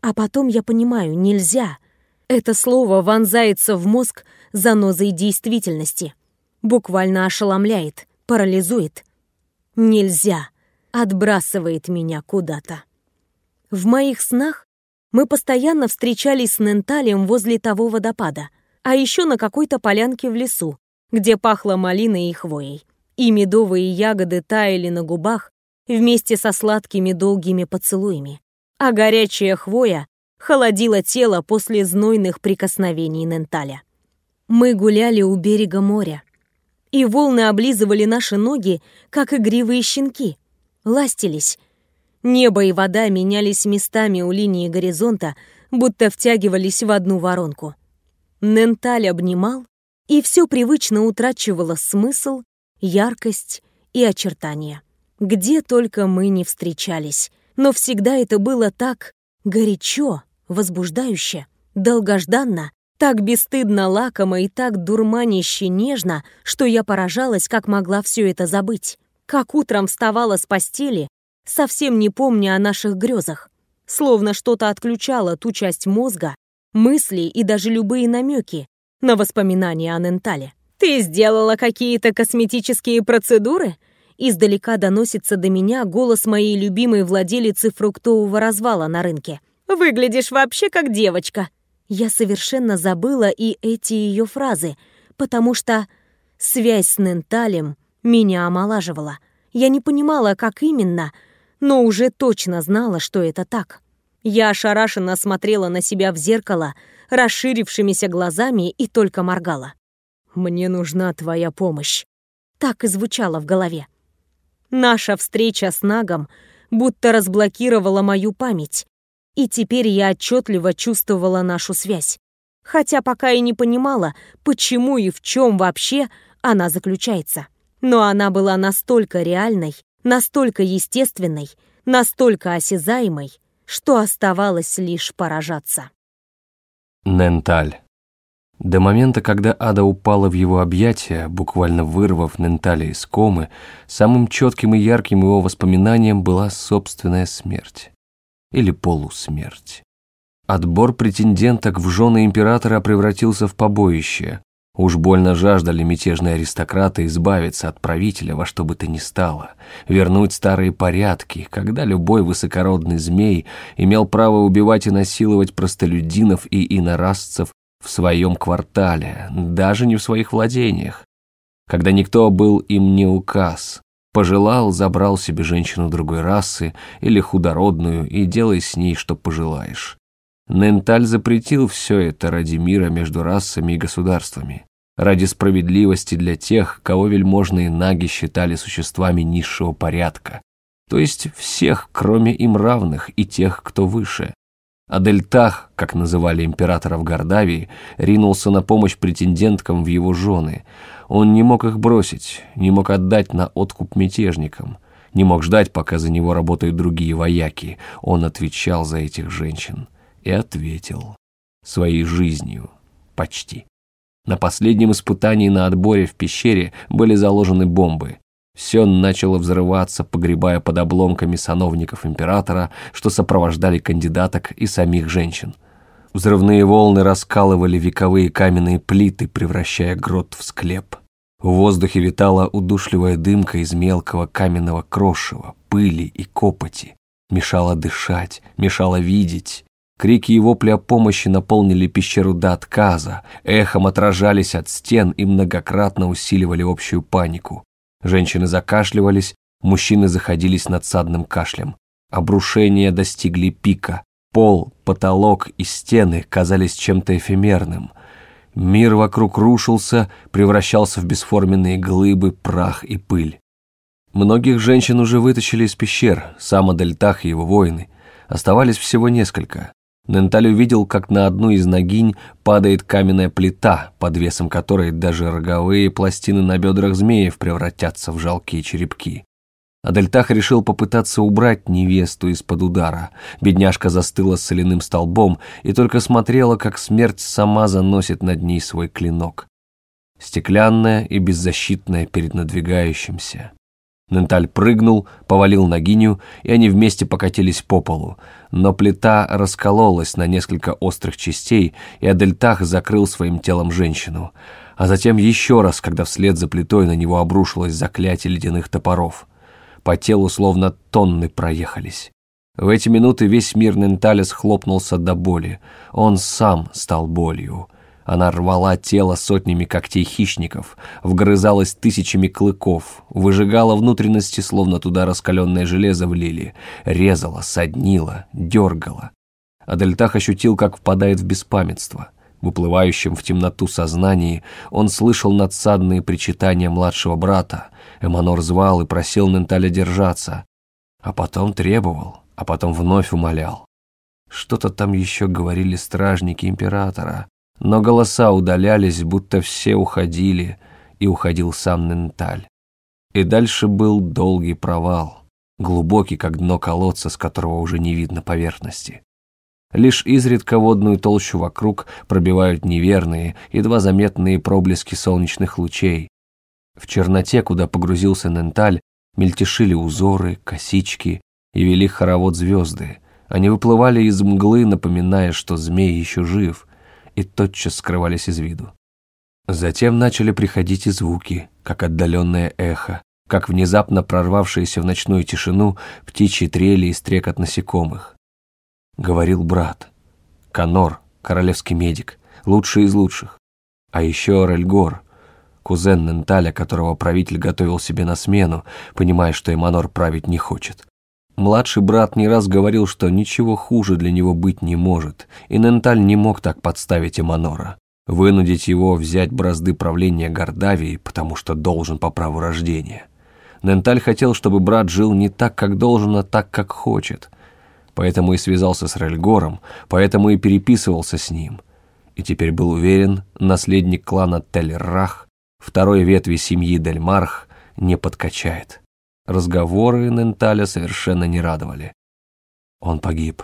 E: А потом я понимаю, нельзя. Это слово вонзается в мозг занозой действительности. Буквально ошеломляет, парализует. Нельзя. отбрасывает меня куда-то. В моих снах мы постоянно встречались с Ненталем возле того водопада, а еще на какой-то полянке в лесу, где пахло малиной и хвоей. И медовые ягоды таяли на губах вместе со сладкими долгими поцелуями, а горячая хвоя холодила тело после знойных прикосновений Ненталя. Мы гуляли у берега моря, и волны облизывали наши ноги, как игривые щенки, ластились, Небо и вода менялись местами у линии горизонта, будто втягивались в одну воронку. Ненталь обнимал, и все привычно утрачивало смысл, яркость и очертания. Где только мы не встречались, но всегда это было так горячо, возбуждающе, долгожданно, так бесстыдно лакомо и так дурманище нежно, что я поражалась, как могла все это забыть. Как утром вставала с постели совсем не помня о наших грезах, словно что-то отключало ту часть мозга, мысли и даже любые намеки на воспоминания о Нентале. «Ты сделала какие-то косметические процедуры?» Издалека доносится до меня голос моей любимой владелицы фруктового развала на рынке. «Выглядишь вообще как девочка!» Я совершенно забыла и эти ее фразы, потому что связь с Ненталем меня омолаживала. Я не понимала, как именно, но уже точно знала, что это так. Я ошарашенно смотрела на себя в зеркало, расширившимися глазами и только моргала. «Мне нужна твоя помощь», — так и звучало в голове. Наша встреча с Нагом будто разблокировала мою память, и теперь я отчетливо чувствовала нашу связь, хотя пока и не понимала, почему и в чем вообще она заключается. Но она была настолько реальной, настолько естественной, настолько осязаемой, что оставалось лишь поражаться.
A: Ненталь. До момента, когда Ада упала в его объятия, буквально вырвав Ненталя из комы, самым четким и ярким его воспоминанием была собственная смерть. Или полусмерть. Отбор претенденток в жены императора превратился в побоище, Уж больно жаждали мятежные аристократы избавиться от правителя во что бы то ни стало, вернуть старые порядки, когда любой высокородный змей имел право убивать и насиловать простолюдинов и инорасцев в своем квартале, даже не в своих владениях, когда никто был им не указ. Пожелал, забрал себе женщину другой расы или худородную и делай с ней, что пожелаешь. Ненталь запретил все это ради мира между расами и государствами, ради справедливости для тех, кого вельможные наги считали существами низшего порядка, то есть всех, кроме им равных и тех, кто выше. Адельтах, как называли императора в Гордавии, ринулся на помощь претенденткам в его жены. Он не мог их бросить, не мог отдать на откуп мятежникам, не мог ждать, пока за него работают другие вояки. Он отвечал за этих женщин и ответил своей жизнью почти. На последнем испытании на отборе в пещере были заложены бомбы. Все начало взрываться, погребая под обломками сановников императора, что сопровождали кандидаток и самих женщин. Взрывные волны раскалывали вековые каменные плиты, превращая грот в склеп. В воздухе витала удушливая дымка из мелкого каменного крошева, пыли и копоти. Мешало дышать, мешало видеть. Крики и вопли о помощи наполнили пещеру до отказа, эхом отражались от стен и многократно усиливали общую панику. Женщины закашливались, мужчины заходились надсадным кашлем. Обрушения достигли пика. Пол, потолок и стены казались чем-то эфемерным. Мир вокруг рушился, превращался в бесформенные глыбы, прах и пыль. Многих женщин уже вытащили из пещер, сам Адельтах и его воины. Оставались всего несколько. Ненталь увидел, как на одну из ногинь падает каменная плита, под весом которой даже роговые пластины на бедрах змеев превратятся в жалкие черепки. Адельтах решил попытаться убрать невесту из-под удара. Бедняжка застыла с соляным столбом и только смотрела, как смерть сама заносит над ней свой клинок. Стеклянная и беззащитная перед надвигающимся. Ненталь прыгнул, повалил Нагиню, и они вместе покатились по полу. Но плита раскололась на несколько острых частей, и Адельтах закрыл своим телом женщину. А затем еще раз, когда вслед за плитой на него обрушилось заклятие ледяных топоров. По телу словно тонны проехались. В эти минуты весь мир Ненталя схлопнулся до боли. Он сам стал болью. Она рвала тело сотнями когтей хищников, вгрызалась тысячами клыков, выжигала внутренности, словно туда раскаленное железо влили, резала, соднила, дергала. Адельтах ощутил, как впадает в беспамятство. В уплывающем в темноту сознании он слышал надсадные причитания младшего брата. Эманор звал и просил Ненталя держаться, а потом требовал, а потом вновь умолял. Что-то там еще говорили стражники императора, но голоса удалялись, будто все уходили, и уходил сам Ненталь. И дальше был долгий провал, глубокий, как дно колодца, с которого уже не видно поверхности. Лишь изредка водную толщу вокруг пробивают неверные, едва заметные проблески солнечных лучей. В черноте, куда погрузился Ненталь, мельтешили узоры, косички и вели хоровод звезды. Они выплывали из мглы, напоминая, что змей еще жив — и тотчас скрывались из виду. Затем начали приходить и звуки, как отдаленное эхо, как внезапно прорвавшиеся в ночную тишину птичьи трели и стрекот насекомых. Говорил брат. Канор, королевский медик, лучший из лучших. А еще Рельгор, кузен Ненталя, которого правитель готовил себе на смену, понимая, что Эманор править не хочет. Младший брат не раз говорил, что ничего хуже для него быть не может, и Ненталь не мог так подставить Эманора, вынудить его взять бразды правления Гордавии, потому что должен по праву рождения. Ненталь хотел, чтобы брат жил не так, как должен, а так, как хочет. Поэтому и связался с Рельгором, поэтому и переписывался с ним. И теперь был уверен, наследник клана Тель-Рах, второй ветви семьи Дельмарх, не подкачает. Разговоры Ненталя совершенно не радовали. Он погиб.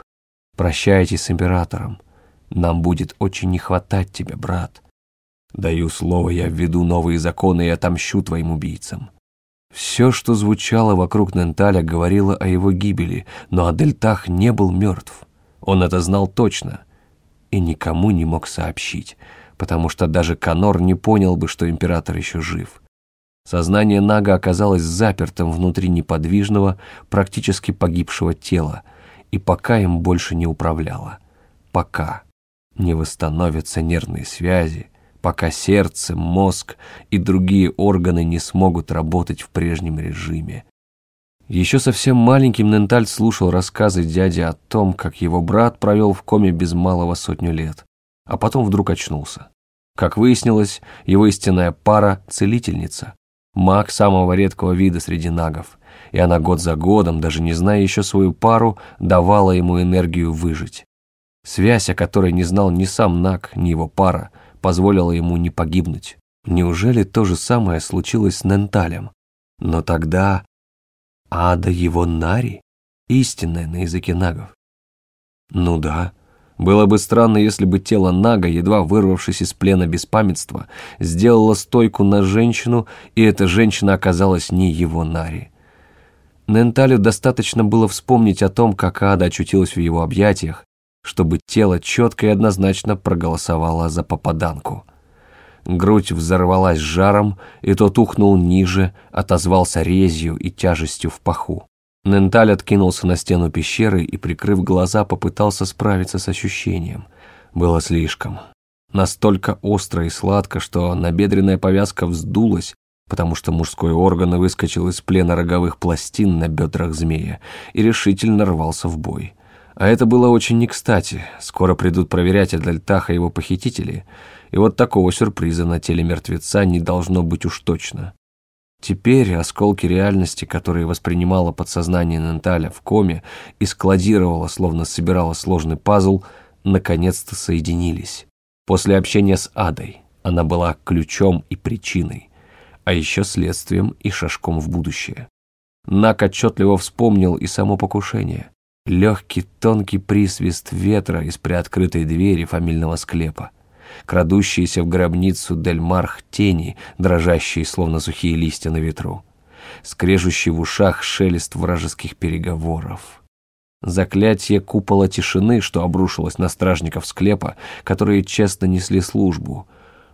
A: Прощайтесь с императором. Нам будет очень не хватать тебя, брат. Даю слово, я введу новые законы и отомщу твоим убийцам. Все, что звучало вокруг Ненталя, говорило о его гибели, но Адельтах не был мертв. Он это знал точно и никому не мог сообщить, потому что даже Канор не понял бы, что император еще жив. Сознание Нага оказалось запертым внутри неподвижного, практически погибшего тела, и пока им больше не управляло. Пока не восстановятся нервные связи, пока сердце, мозг и другие органы не смогут работать в прежнем режиме. Еще совсем маленьким Ненталь слушал рассказы дяди о том, как его брат провел в коме без малого сотню лет, а потом вдруг очнулся. Как выяснилось, его истинная пара – целительница, маг самого редкого вида среди нагов, и она год за годом, даже не зная еще свою пару, давала ему энергию выжить. Связь, о которой не знал ни сам наг, ни его пара, позволила ему не погибнуть. Неужели то же самое случилось с Ненталем? Но тогда ада его Нари, истинная на языке нагов. Ну да, было бы странно, если бы тело Нага, едва вырвавшись из плена беспамятства, сделало стойку на женщину, и эта женщина оказалась не его Нари. Ненталю достаточно было вспомнить о том, как Ада очутилась в его объятиях, чтобы тело четко и однозначно проголосовало за попаданку. Грудь взорвалась жаром, и тот ухнул ниже, отозвался резью и тяжестью в паху. Ненталь откинулся на стену пещеры и, прикрыв глаза, попытался справиться с ощущением. Было слишком. Настолько остро и сладко, что набедренная повязка вздулась, потому что мужской орган выскочил из плена роговых пластин на бедрах змея и решительно рвался в бой. А это было очень не кстати. Скоро придут проверять Адальтаха его похитители, и вот такого сюрприза на теле мертвеца не должно быть уж точно. Теперь осколки реальности, которые воспринимало подсознание Ненталя в коме и складировало, словно собирало сложный пазл, наконец-то соединились. После общения с Адой она была ключом и причиной, а еще следствием и шажком в будущее. Нак отчетливо вспомнил и само покушение. Легкий тонкий присвист ветра из приоткрытой двери фамильного склепа крадущиеся в гробницу Дельмарх тени, дрожащие, словно сухие листья на ветру, скрежущий в ушах шелест вражеских переговоров. Заклятие купола тишины, что обрушилось на стражников склепа, которые честно несли службу.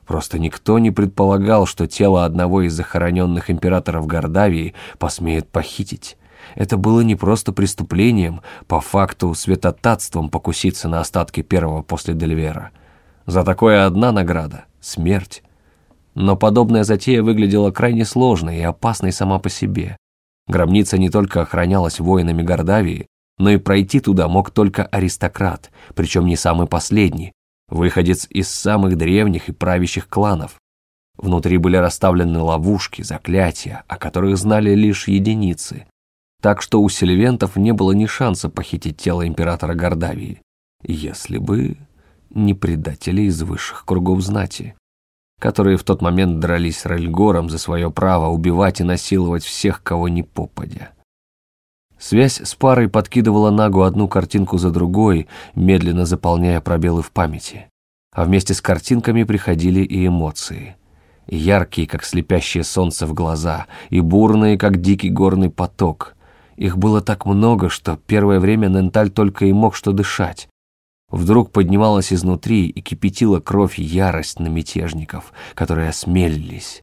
A: Просто никто не предполагал, что тело одного из захороненных императоров Гордавии посмеют похитить. Это было не просто преступлением, по факту святотатством покуситься на остатки первого после Дельвера. За такое одна награда — смерть. Но подобная затея выглядела крайне сложной и опасной сама по себе. Гробница не только охранялась воинами Гордавии, но и пройти туда мог только аристократ, причем не самый последний, выходец из самых древних и правящих кланов. Внутри были расставлены ловушки, заклятия, о которых знали лишь единицы. Так что у сельвентов не было ни шанса похитить тело императора Гордавии, если бы не предатели из высших кругов знати, которые в тот момент дрались с Рельгором за свое право убивать и насиловать всех, кого не попадя. Связь с парой подкидывала Нагу одну картинку за другой, медленно заполняя пробелы в памяти. А вместе с картинками приходили и эмоции. Яркие, как слепящее солнце в глаза, и бурные, как дикий горный поток. Их было так много, что первое время Ненталь только и мог что дышать. Вдруг поднималась изнутри и кипятила кровь ярость на мятежников, которые осмелились.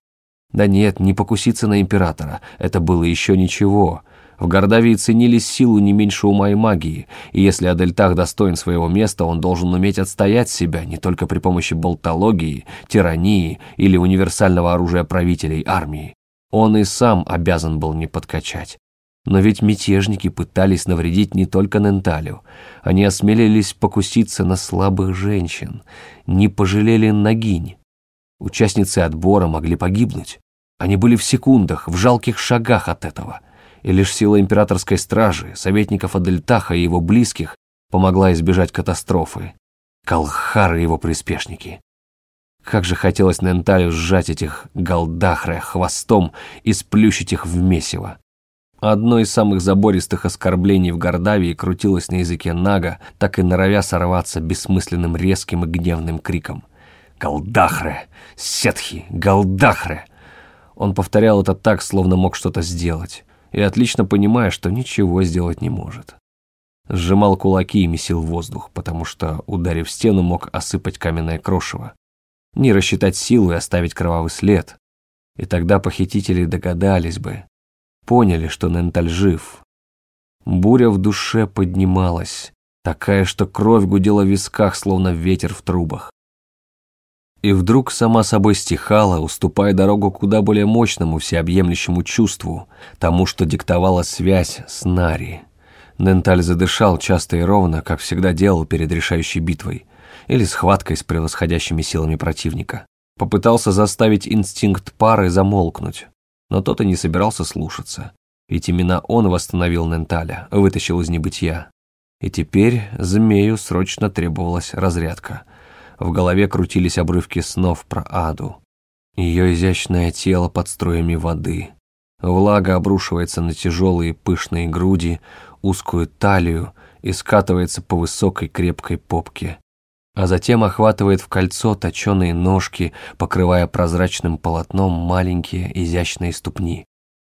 A: Да нет, не покуситься на императора, это было еще ничего — в Гордавии ценились силу не меньше ума и магии, и если Адельтах достоин своего места, он должен уметь отстоять себя не только при помощи болтологии, тирании или универсального оружия правителей армии. Он и сам обязан был не подкачать. Но ведь мятежники пытались навредить не только Ненталю. Они осмелились покуситься на слабых женщин, не пожалели ногинь. Участницы отбора могли погибнуть. Они были в секундах, в жалких шагах от этого – и лишь сила императорской стражи, советников Адельтаха и его близких помогла избежать катастрофы. Калхар и его приспешники. Как же хотелось Ненталю сжать этих галдахре хвостом и сплющить их в месиво. Одно из самых забористых оскорблений в Гордавии крутилось на языке Нага, так и норовя сорваться бессмысленным резким и гневным криком. «Галдахре! Сетхи! Галдахре!» Он повторял это так, словно мог что-то сделать и отлично понимая, что ничего сделать не может. Сжимал кулаки и месил воздух, потому что, ударив стену, мог осыпать каменное крошево. Не рассчитать силу и оставить кровавый след. И тогда похитители догадались бы, поняли, что Ненталь жив. Буря в душе поднималась, такая, что кровь гудела в висках, словно ветер в трубах и вдруг сама собой стихала, уступая дорогу куда более мощному всеобъемлющему чувству, тому, что диктовала связь с Нари. Ненталь задышал часто и ровно, как всегда делал перед решающей битвой, или схваткой с превосходящими силами противника. Попытался заставить инстинкт пары замолкнуть, но тот и не собирался слушаться. Ведь именно он восстановил Ненталя, вытащил из небытия. И теперь змею срочно требовалась разрядка – в голове крутились обрывки снов про Аду. Ее изящное тело под струями воды. Влага обрушивается на тяжелые пышные груди, узкую талию и скатывается по высокой крепкой попке. А затем охватывает в кольцо точеные ножки, покрывая прозрачным полотном маленькие изящные ступни.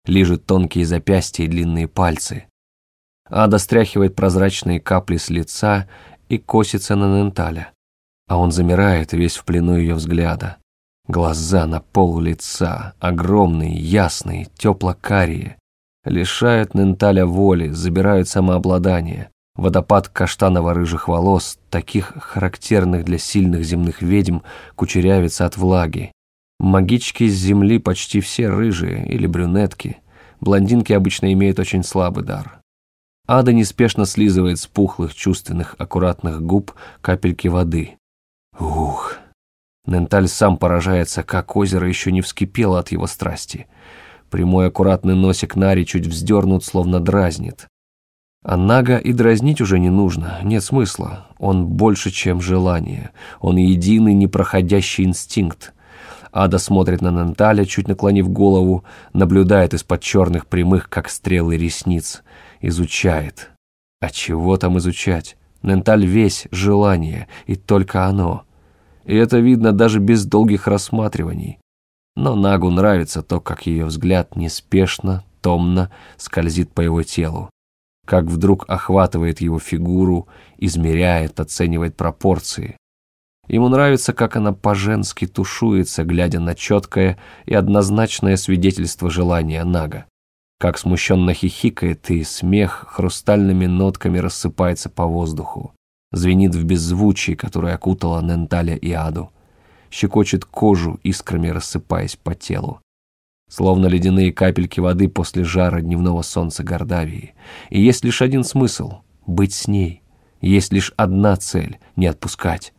A: Лижет тонкие запястья и длинные пальцы. Ада стряхивает прозрачные капли с лица и косится на Ненталя а он замирает весь в плену ее взгляда. Глаза на пол лица, огромные, ясные, тепло-карие, лишают Ненталя воли, забирают самообладание. Водопад каштаново-рыжих волос, таких характерных для сильных земных ведьм, кучерявится от влаги. Магички с земли почти все рыжие или брюнетки. Блондинки обычно имеют очень слабый дар. Ада неспешно слизывает с пухлых, чувственных, аккуратных губ капельки воды. Ух. Ненталь сам поражается, как озеро еще не вскипело от его страсти. Прямой аккуратный носик Нари чуть вздернут, словно дразнит. А Нага и дразнить уже не нужно, нет смысла. Он больше, чем желание. Он единый непроходящий инстинкт. Ада смотрит на Ненталя, чуть наклонив голову, наблюдает из-под черных прямых, как стрелы ресниц. Изучает. А чего там изучать? Ненталь весь желание, и только оно. И это видно даже без долгих рассматриваний. Но Нагу нравится то, как ее взгляд неспешно, томно скользит по его телу. Как вдруг охватывает его фигуру, измеряет, оценивает пропорции. Ему нравится, как она по-женски тушуется, глядя на четкое и однозначное свидетельство желания Нага. Как смущенно хихикает, и смех хрустальными нотками рассыпается по воздуху. Звенит в беззвучии, которое окутало Ненталя и Аду. Щекочет кожу, искрами рассыпаясь по телу. Словно ледяные капельки воды после жара дневного солнца Гордавии. И есть лишь один смысл — быть с ней. Есть лишь одна цель — не отпускать.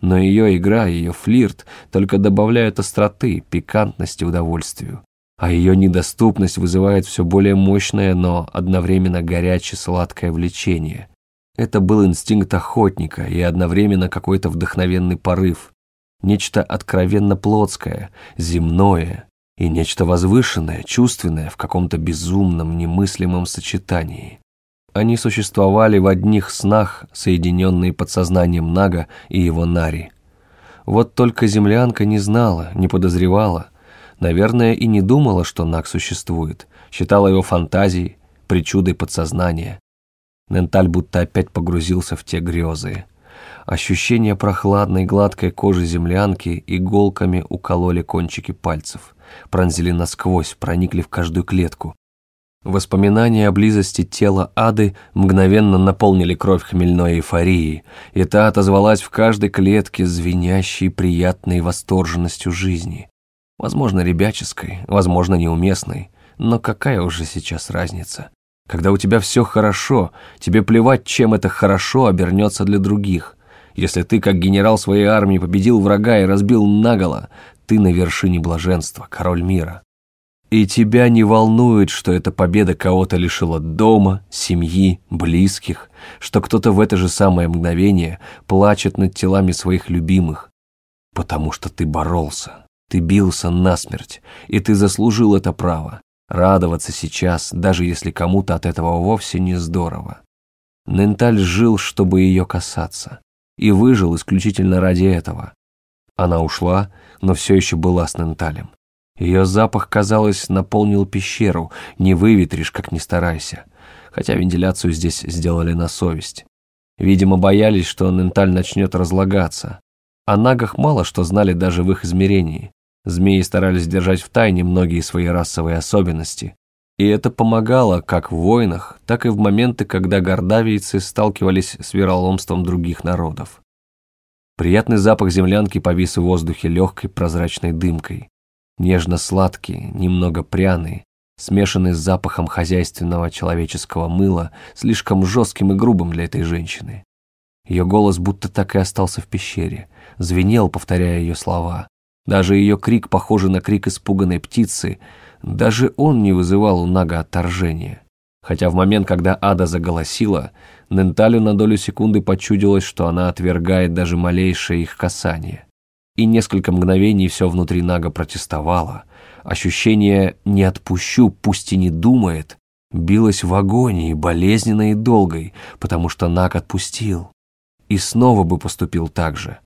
A: Но ее игра, ее флирт только добавляют остроты, пикантности удовольствию. А ее недоступность вызывает все более мощное, но одновременно горячее сладкое влечение. Это был инстинкт охотника и одновременно какой-то вдохновенный порыв. Нечто откровенно плотское, земное, и нечто возвышенное, чувственное в каком-то безумном, немыслимом сочетании. Они существовали в одних снах, соединенные подсознанием Нага и его Нари. Вот только землянка не знала, не подозревала, наверное, и не думала, что Наг существует, считала его фантазией, причудой подсознания. Ненталь будто опять погрузился в те грезы. Ощущение прохладной гладкой кожи землянки иголками укололи кончики пальцев, пронзили насквозь, проникли в каждую клетку, Воспоминания о близости тела ады мгновенно наполнили кровь хмельной эйфории, и та отозвалась в каждой клетке звенящей приятной восторженностью жизни. Возможно, ребяческой, возможно, неуместной, но какая уже сейчас разница? Когда у тебя все хорошо, тебе плевать, чем это хорошо обернется для других. Если ты, как генерал своей армии, победил врага и разбил наголо, ты на вершине блаженства, король мира. И тебя не волнует, что эта победа кого-то лишила дома, семьи, близких, что кто-то в это же самое мгновение плачет над телами своих любимых, потому что ты боролся, ты бился насмерть, и ты заслужил это право. Радоваться сейчас, даже если кому-то от этого вовсе не здорово. Ненталь жил, чтобы ее касаться, и выжил исключительно ради этого. Она ушла, но все еще была с Ненталем. Ее запах, казалось, наполнил пещеру, не выветришь, как ни старайся. Хотя вентиляцию здесь сделали на совесть. Видимо, боялись, что Ненталь начнет разлагаться. О нагах мало что знали даже в их измерении. Змеи старались держать в тайне многие свои расовые особенности. И это помогало как в войнах, так и в моменты, когда гордавийцы сталкивались с вероломством других народов. Приятный запах землянки повис в воздухе легкой прозрачной дымкой нежно-сладкие, немного пряные, смешанные с запахом хозяйственного человеческого мыла, слишком жестким и грубым для этой женщины. Ее голос будто так и остался в пещере, звенел, повторяя ее слова. Даже ее крик, похожий на крик испуганной птицы, даже он не вызывал у Нага отторжения. Хотя в момент, когда Ада заголосила, Ненталю на долю секунды почудилось, что она отвергает даже малейшее их касание и несколько мгновений все внутри Нага протестовало. Ощущение «не отпущу, пусть и не думает» билось в агонии, болезненной и долгой, потому что Наг отпустил. И снова бы поступил так же.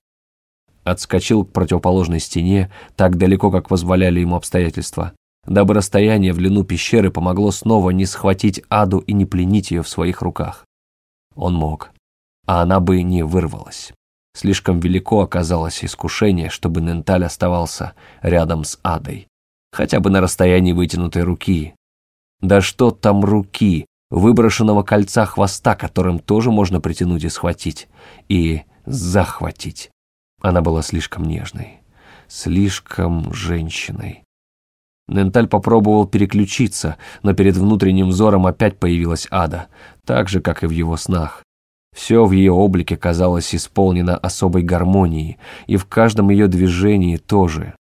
A: Отскочил к противоположной стене, так далеко, как позволяли ему обстоятельства, дабы расстояние в длину пещеры помогло снова не схватить Аду и не пленить ее в своих руках. Он мог, а она бы не вырвалась. Слишком велико оказалось искушение, чтобы Ненталь оставался рядом с Адой. Хотя бы на расстоянии вытянутой руки. Да что там руки, выброшенного кольца хвоста, которым тоже можно притянуть и схватить. И захватить. Она была слишком нежной. Слишком женщиной. Ненталь попробовал переключиться, но перед внутренним взором опять появилась ада, так же, как и в его снах. Все в ее облике казалось исполнено особой гармонией, и в каждом ее движении тоже.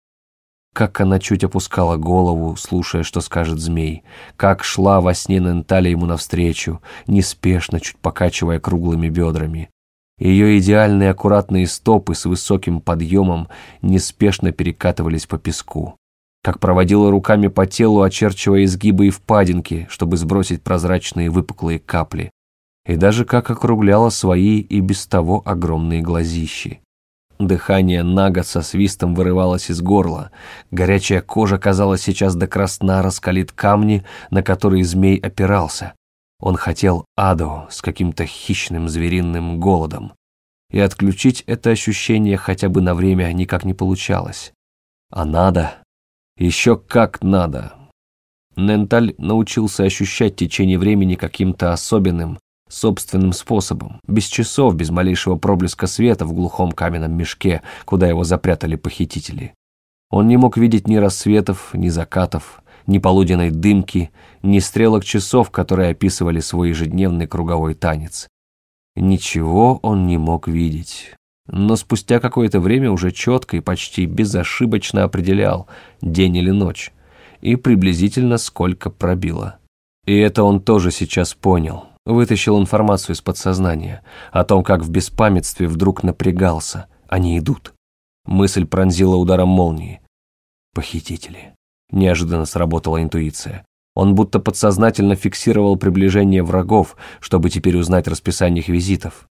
A: Как она чуть опускала голову, слушая, что скажет змей, как шла во сне Ненталя ему навстречу, неспешно, чуть покачивая круглыми бедрами. Ее идеальные аккуратные стопы с высоким подъемом неспешно перекатывались по песку. Как проводила руками по телу, очерчивая изгибы и впадинки, чтобы сбросить прозрачные выпуклые капли и даже как округляла свои и без того огромные глазищи. Дыхание Нага со свистом вырывалось из горла. Горячая кожа, казалось, сейчас до красна раскалит камни, на которые змей опирался. Он хотел аду с каким-то хищным звериным голодом. и отключить это ощущение хотя бы на время никак не получалось. А надо. Еще как надо. Ненталь научился ощущать течение времени каким-то особенным, собственным способом, без часов, без малейшего проблеска света в глухом каменном мешке, куда его запрятали похитители. Он не мог видеть ни рассветов, ни закатов, ни полуденной дымки, ни стрелок часов, которые описывали свой ежедневный круговой танец. Ничего он не мог видеть. Но спустя какое-то время уже четко и почти безошибочно определял, день или ночь, и приблизительно сколько пробило. И это он тоже сейчас понял. Вытащил информацию из подсознания о том, как в беспамятстве вдруг напрягался. Они идут. Мысль пронзила ударом молнии. Похитители. Неожиданно сработала интуиция. Он будто подсознательно фиксировал приближение врагов, чтобы теперь узнать расписание их визитов.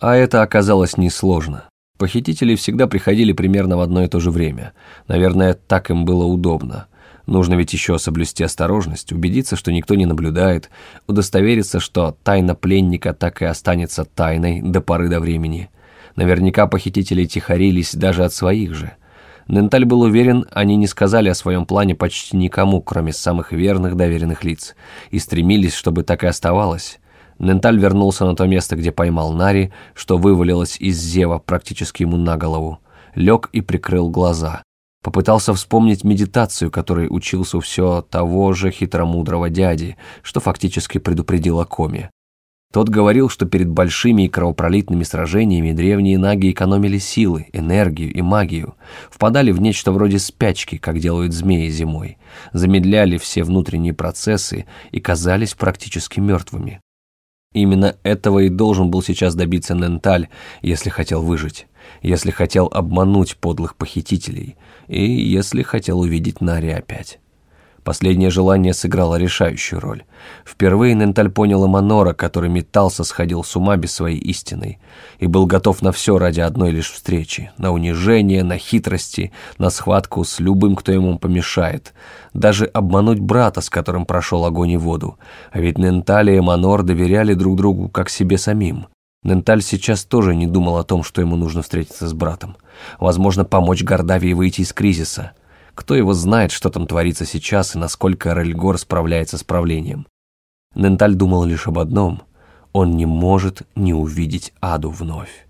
A: А это оказалось несложно. Похитители всегда приходили примерно в одно и то же время. Наверное, так им было удобно. Нужно ведь еще соблюсти осторожность, убедиться, что никто не наблюдает, удостовериться, что тайна пленника так и останется тайной до поры до времени. Наверняка похитители тихорились даже от своих же. Ненталь был уверен, они не сказали о своем плане почти никому, кроме самых верных доверенных лиц, и стремились, чтобы так и оставалось. Ненталь вернулся на то место, где поймал Нари, что вывалилось из зева практически ему на голову. Лег и прикрыл глаза. Попытался вспомнить медитацию, которой учился все того же хитромудрого дяди, что фактически предупредил о коме. Тот говорил, что перед большими и кровопролитными сражениями древние наги экономили силы, энергию и магию, впадали в нечто вроде спячки, как делают змеи зимой, замедляли все внутренние процессы и казались практически мертвыми. Именно этого и должен был сейчас добиться Ненталь, если хотел выжить, если хотел обмануть подлых похитителей и если хотел увидеть Нари опять. Последнее желание сыграло решающую роль. Впервые Ненталь понял Эманора, который метался, сходил с ума без своей истины, и был готов на все ради одной лишь встречи, на унижение, на хитрости, на схватку с любым, кто ему помешает, даже обмануть брата, с которым прошел огонь и воду. А ведь Ненталь и Эманор доверяли друг другу, как себе самим. Ненталь сейчас тоже не думал о том, что ему нужно встретиться с братом. Возможно, помочь Гордавии выйти из кризиса – кто его знает, что там творится сейчас и насколько Рельгор справляется с правлением. Ненталь думал лишь об одном – он не может не увидеть Аду вновь.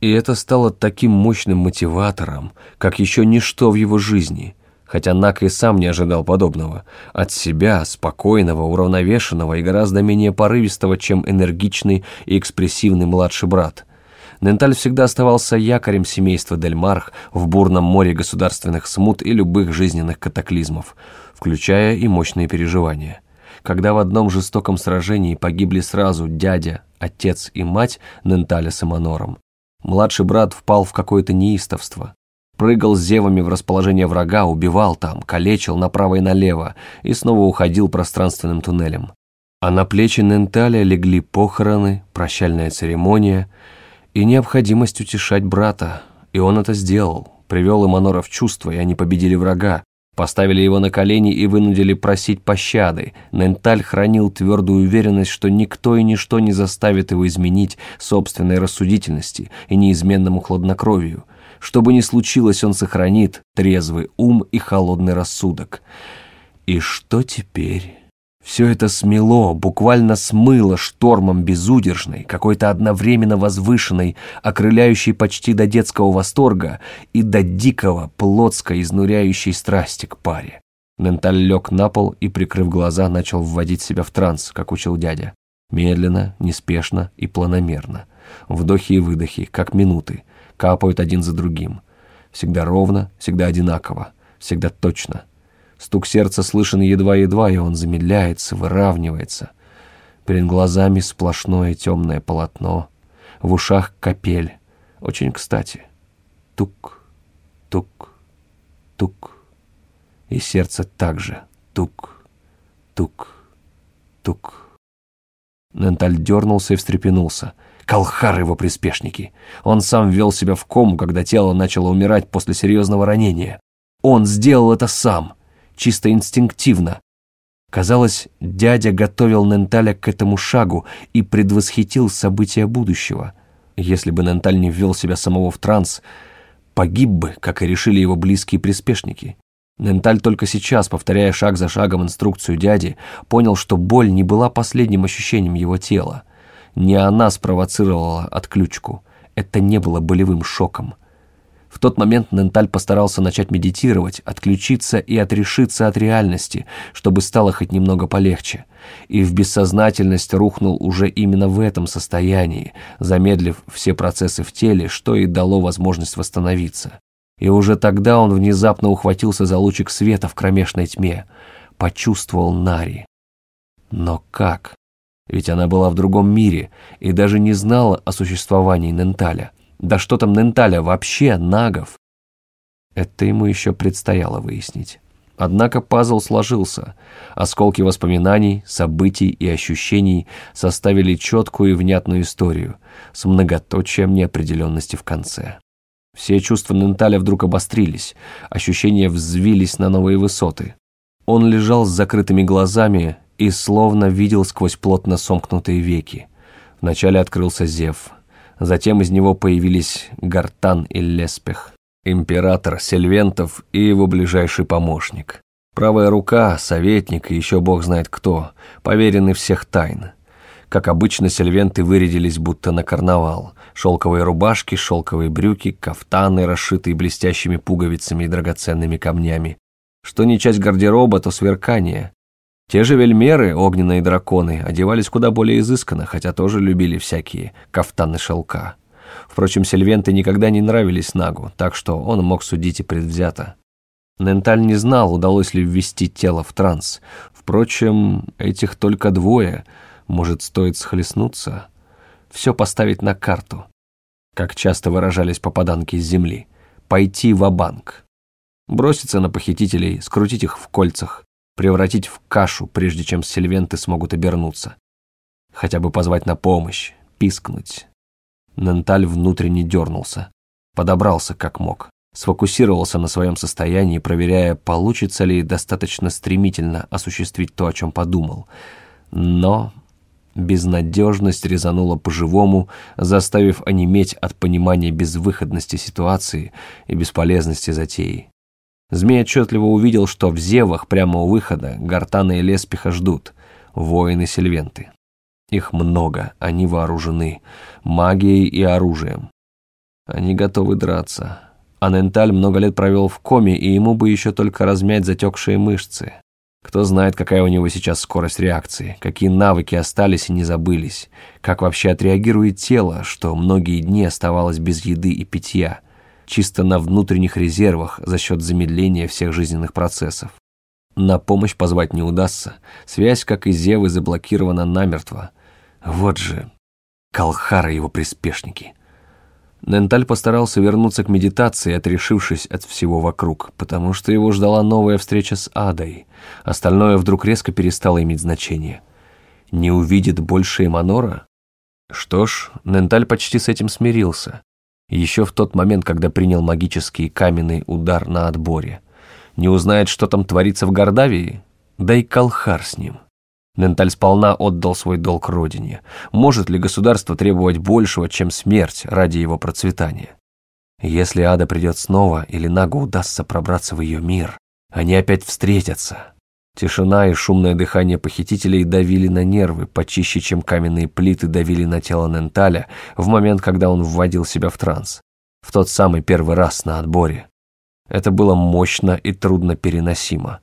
A: И это стало таким мощным мотиватором, как еще ничто в его жизни, хотя Нак и сам не ожидал подобного. От себя, спокойного, уравновешенного и гораздо менее порывистого, чем энергичный и экспрессивный младший брат – Ненталь всегда оставался якорем семейства Дельмарх в бурном море государственных смут и любых жизненных катаклизмов, включая и мощные переживания. Когда в одном жестоком сражении погибли сразу дядя, отец и мать Ненталя с Эманором, младший брат впал в какое-то неистовство. Прыгал с зевами в расположение врага, убивал там, калечил направо и налево и снова уходил пространственным туннелем. А на плечи Ненталя легли похороны, прощальная церемония – и необходимость утешать брата, и он это сделал, привел Эманора в чувство, и они победили врага, поставили его на колени и вынудили просить пощады. Ненталь хранил твердую уверенность, что никто и ничто не заставит его изменить собственной рассудительности и неизменному хладнокровию. Что бы ни случилось, он сохранит трезвый ум и холодный рассудок. И что теперь? Все это смело, буквально смыло штормом безудержной, какой-то одновременно возвышенной, окрыляющей почти до детского восторга и до дикого, плотской, изнуряющей страсти к паре. Ненталь лег на пол и, прикрыв глаза, начал вводить себя в транс, как учил дядя. Медленно, неспешно и планомерно. Вдохи и выдохи, как минуты, капают один за другим. Всегда ровно, всегда одинаково, всегда точно — Стук сердца слышен едва-едва, и он замедляется, выравнивается. Перед глазами сплошное темное полотно, в ушах капель. Очень кстати. Тук, тук, тук. И сердце также. Тук, тук, тук. Ненталь дернулся и встрепенулся. Колхар его приспешники. Он сам ввел себя в кому, когда тело начало умирать после серьезного ранения. Он сделал это сам чисто инстинктивно. Казалось, дядя готовил Ненталя к этому шагу и предвосхитил события будущего. Если бы Ненталь не ввел себя самого в транс, погиб бы, как и решили его близкие приспешники. Ненталь только сейчас, повторяя шаг за шагом инструкцию дяди, понял, что боль не была последним ощущением его тела. Не она спровоцировала отключку. Это не было болевым шоком. В тот момент Ненталь постарался начать медитировать, отключиться и отрешиться от реальности, чтобы стало хоть немного полегче. И в бессознательность рухнул уже именно в этом состоянии, замедлив все процессы в теле, что и дало возможность восстановиться. И уже тогда он внезапно ухватился за лучик света в кромешной тьме, почувствовал Нари. Но как? Ведь она была в другом мире и даже не знала о существовании Ненталя. Да что там Ненталя вообще, нагов? Это ему еще предстояло выяснить. Однако пазл сложился. Осколки воспоминаний, событий и ощущений составили четкую и внятную историю с многоточием неопределенности в конце. Все чувства Ненталя вдруг обострились, ощущения взвились на новые высоты. Он лежал с закрытыми глазами и словно видел сквозь плотно сомкнутые веки. Вначале открылся зев, затем из него появились Гартан и Леспех, император Сельвентов и его ближайший помощник. Правая рука, советник и еще бог знает кто, поверенный всех тайн. Как обычно, сельвенты вырядились будто на карнавал. Шелковые рубашки, шелковые брюки, кафтаны, расшитые блестящими пуговицами и драгоценными камнями. Что не часть гардероба, то сверкание. Те же вельмеры, огненные драконы, одевались куда более изысканно, хотя тоже любили всякие кафтаны шелка. Впрочем, сельвенты никогда не нравились Нагу, так что он мог судить и предвзято. Ненталь не знал, удалось ли ввести тело в транс. Впрочем, этих только двое — может, стоит схлестнуться? Все поставить на карту. Как часто выражались попаданки с земли. Пойти в банк Броситься на похитителей, скрутить их в кольцах, превратить в кашу, прежде чем сельвенты смогут обернуться. Хотя бы позвать на помощь, пискнуть. Ненталь внутренне дернулся. Подобрался как мог. Сфокусировался на своем состоянии, проверяя, получится ли достаточно стремительно осуществить то, о чем подумал. Но Безнадежность резанула по-живому, заставив онеметь от понимания безвыходности ситуации и бесполезности затеи. Змей отчетливо увидел, что в зевах прямо у выхода Гартана и Леспиха ждут воины-сельвенты. Их много, они вооружены магией и оружием. Они готовы драться. Аненталь много лет провел в коме, и ему бы еще только размять затекшие мышцы. Кто знает, какая у него сейчас скорость реакции, какие навыки остались и не забылись, как вообще отреагирует тело, что многие дни оставалось без еды и питья, чисто на внутренних резервах за счет замедления всех жизненных процессов. На помощь позвать не удастся, связь, как и Зевы, заблокирована намертво. Вот же Калхара и его приспешники. Ненталь постарался вернуться к медитации, отрешившись от всего вокруг, потому что его ждала новая встреча с Адой. Остальное вдруг резко перестало иметь значение. Не увидит больше Эманора? Что ж, Ненталь почти с этим смирился. Еще в тот момент, когда принял магический каменный удар на отборе. Не узнает, что там творится в Гордавии? Да и Калхар с ним. Ненталь сполна отдал свой долг родине. Может ли государство требовать большего, чем смерть ради его процветания? Если Ада придет снова или Нагу удастся пробраться в ее мир, они опять встретятся. Тишина и шумное дыхание похитителей давили на нервы, почище, чем каменные плиты давили на тело Ненталя в момент, когда он вводил себя в транс. В тот самый первый раз на отборе. Это было мощно и трудно переносимо.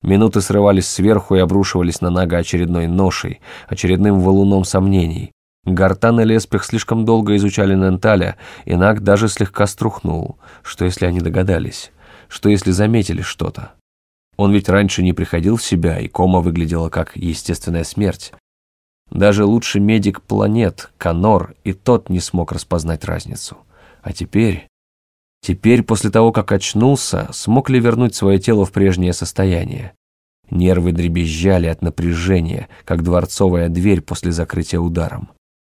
A: Минуты срывались сверху и обрушивались на Нага очередной ношей, очередным валуном сомнений. Гартан и Леспех слишком долго изучали Ненталя, и Наг даже слегка струхнул. Что если они догадались? Что если заметили что-то? Он ведь раньше не приходил в себя, и кома выглядела как естественная смерть. Даже лучший медик планет, Канор, и тот не смог распознать разницу. А теперь... Теперь, после того, как очнулся, смог ли вернуть свое тело в прежнее состояние? Нервы дребезжали от напряжения, как дворцовая дверь после закрытия ударом.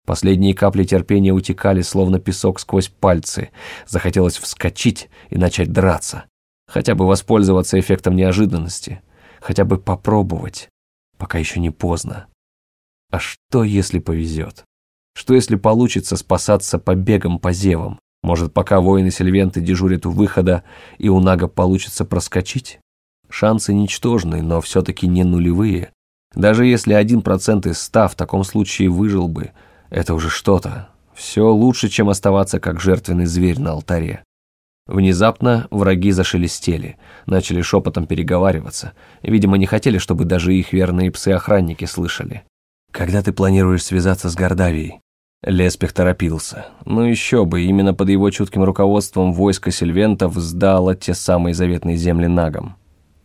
A: Последние капли терпения утекали, словно песок сквозь пальцы. Захотелось вскочить и начать драться. Хотя бы воспользоваться эффектом неожиданности. Хотя бы попробовать, пока еще не поздно. А что, если повезет? Что если получится спасаться побегом по зевам? Может, пока воины-сельвенты дежурят у выхода, и у Нага получится проскочить? Шансы ничтожны, но все-таки не нулевые. Даже если один процент из ста в таком случае выжил бы, это уже что-то. Все лучше, чем оставаться как жертвенный зверь на алтаре. Внезапно враги зашелестели, начали шепотом переговариваться. Видимо, не хотели, чтобы даже их верные псы-охранники слышали. «Когда ты планируешь связаться с Гордавией?» Леспех торопился. Ну еще бы, именно под его чутким руководством войско сельвентов сдало те самые заветные земли нагам.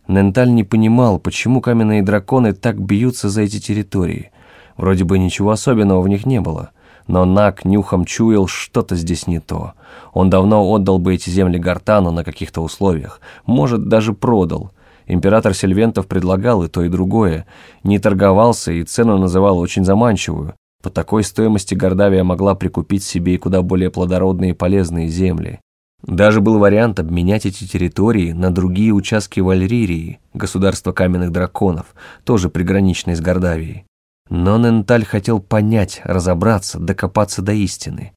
A: Ненталь не понимал, почему каменные драконы так бьются за эти территории. Вроде бы ничего особенного в них не было. Но Наг нюхом чуял, что-то здесь не то. Он давно отдал бы эти земли Гартану на каких-то условиях. Может, даже продал. Император Сильвентов предлагал и то, и другое. Не торговался и цену называл очень заманчивую. По такой стоимости Гордавия могла прикупить себе и куда более плодородные и полезные земли. Даже был вариант обменять эти территории на другие участки Вальририи, государства каменных драконов, тоже приграничной с Гордавией. Но Ненталь хотел понять, разобраться, докопаться до истины.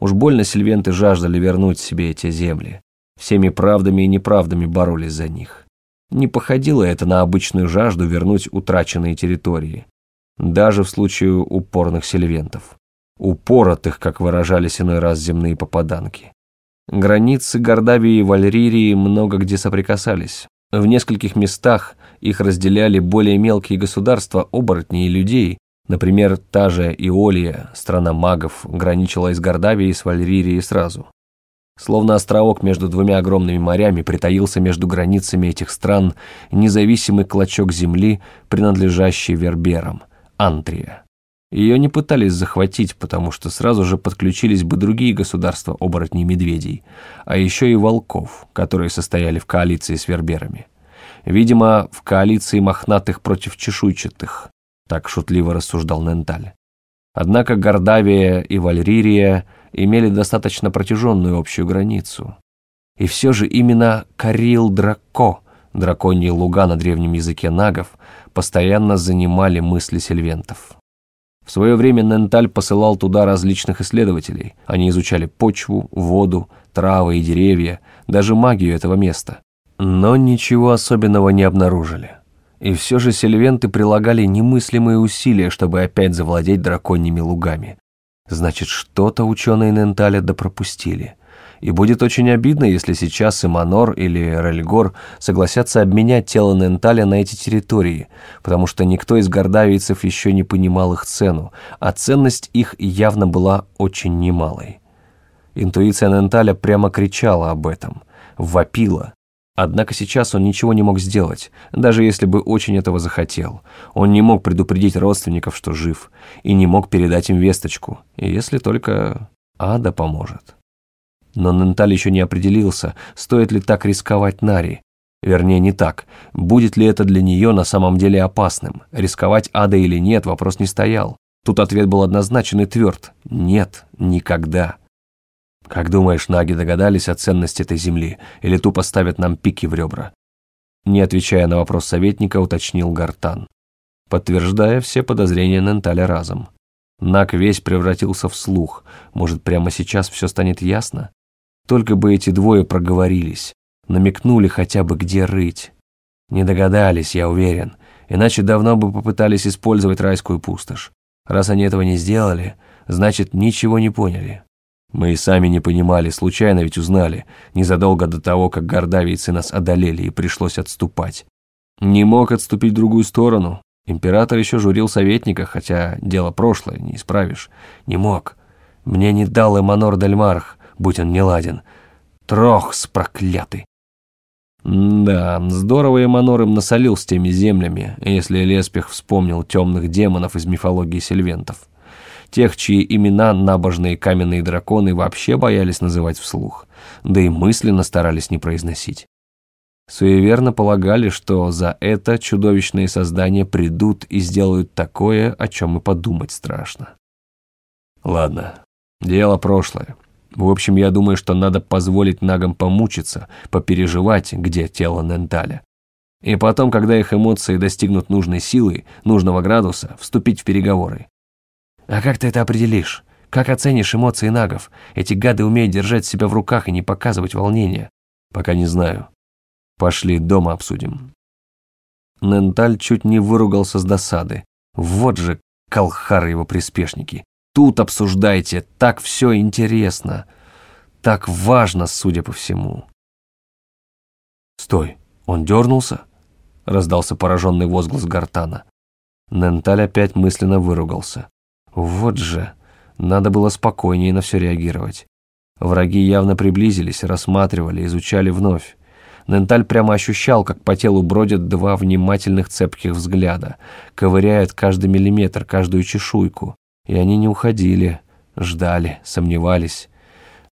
A: Уж больно сильвенты жаждали вернуть себе эти земли. Всеми правдами и неправдами боролись за них. Не походило это на обычную жажду вернуть утраченные территории даже в случае упорных сельвентов. Упоротых, как выражались иной раз земные попаданки. Границы Гордавии и Вальририи много где соприкасались. В нескольких местах их разделяли более мелкие государства оборотней и людей. Например, та же Иолия, страна магов, граничила из Гордавии с Вальририей сразу. Словно островок между двумя огромными морями притаился между границами этих стран независимый клочок земли, принадлежащий верберам. Антрия. Ее не пытались захватить, потому что сразу же подключились бы другие государства оборотней медведей, а еще и волков, которые состояли в коалиции с верберами. Видимо, в коалиции мохнатых против чешуйчатых, так шутливо рассуждал Ненталь. Однако Гордавия и Вальририя имели достаточно протяженную общую границу. И все же именно Карил Драко, драконьи луга на древнем языке нагов, постоянно занимали мысли сельвентов. В свое время Ненталь посылал туда различных исследователей. Они изучали почву, воду, травы и деревья, даже магию этого места. Но ничего особенного не обнаружили. И все же сельвенты прилагали немыслимые усилия, чтобы опять завладеть драконьими лугами. Значит, что-то ученые Ненталя допропустили. И будет очень обидно, если сейчас Иманор или Рельгор согласятся обменять тело Ненталя на эти территории, потому что никто из гордавийцев еще не понимал их цену, а ценность их явно была очень немалой. Интуиция Ненталя прямо кричала об этом, вопила. Однако сейчас он ничего не мог сделать, даже если бы очень этого захотел. Он не мог предупредить родственников, что жив, и не мог передать им весточку, если только Ада поможет. Но Ненталь еще не определился, стоит ли так рисковать Нари. Вернее, не так. Будет ли это для нее на самом деле опасным? Рисковать Ада или нет, вопрос не стоял. Тут ответ был однозначен и тверд. Нет, никогда. Как думаешь, наги догадались о ценности этой земли или тупо ставят нам пики в ребра? Не отвечая на вопрос советника, уточнил Гартан, подтверждая все подозрения Ненталя разом. Наг весь превратился в слух. Может, прямо сейчас все станет ясно? Только бы эти двое проговорились, намекнули хотя бы где рыть. Не догадались, я уверен, иначе давно бы попытались использовать райскую пустошь. Раз они этого не сделали, значит, ничего не поняли. Мы и сами не понимали, случайно ведь узнали, незадолго до того, как гордавийцы нас одолели и пришлось отступать. Не мог отступить в другую сторону. Император еще журил советника, хотя дело прошлое, не исправишь. Не мог. Мне не дал Эманор Дельмарх, будь он неладен. Трохс проклятый. Да, здорово Эманор им насолил с теми землями, если Леспех вспомнил темных демонов из мифологии сельвентов. Тех, чьи имена набожные каменные драконы вообще боялись называть вслух, да и мысленно старались не произносить. Суеверно полагали, что за это чудовищные создания придут и сделают такое, о чем и подумать страшно. Ладно, дело прошлое. В общем, я думаю, что надо позволить нагам помучиться, попереживать, где тело Ненталя. И потом, когда их эмоции достигнут нужной силы, нужного градуса, вступить в переговоры. «А как ты это определишь?» Как оценишь эмоции нагов? Эти гады умеют держать себя в руках и не показывать волнения. Пока не знаю. Пошли дома обсудим. Ненталь чуть не выругался с досады. Вот же колхары его приспешники. Тут обсуждайте, так все интересно. Так важно, судя по всему. Стой, он дернулся? Раздался пораженный возглас Гартана. Ненталь опять мысленно выругался. Вот же, надо было спокойнее на все реагировать. Враги явно приблизились, рассматривали, изучали вновь. Ненталь прямо ощущал, как по телу бродят два внимательных цепких взгляда, ковыряют каждый миллиметр, каждую чешуйку. И они не уходили, ждали, сомневались.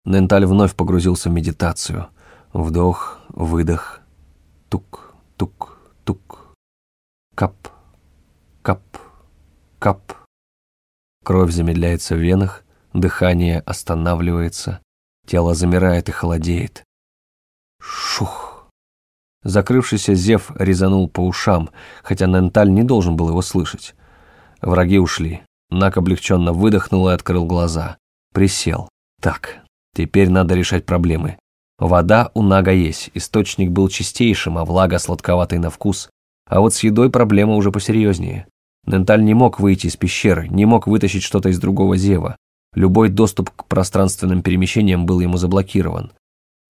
A: Ненталь вновь погрузился в медитацию. Вдох, выдох, тук, тук, тук, кап, кап, кап. Кровь замедляется в венах, дыхание останавливается, тело замирает и холодеет. Шух! Закрывшийся зев резанул по ушам, хотя Ненталь не должен был его слышать. Враги ушли. Нак облегченно выдохнул и открыл глаза. Присел. Так, теперь надо решать проблемы. Вода у Нага есть, источник был чистейшим, а влага сладковатой на вкус. А вот с едой проблема уже посерьезнее. Ненталь не мог выйти из пещеры, не мог вытащить что-то из другого зева. Любой доступ к пространственным перемещениям был ему заблокирован.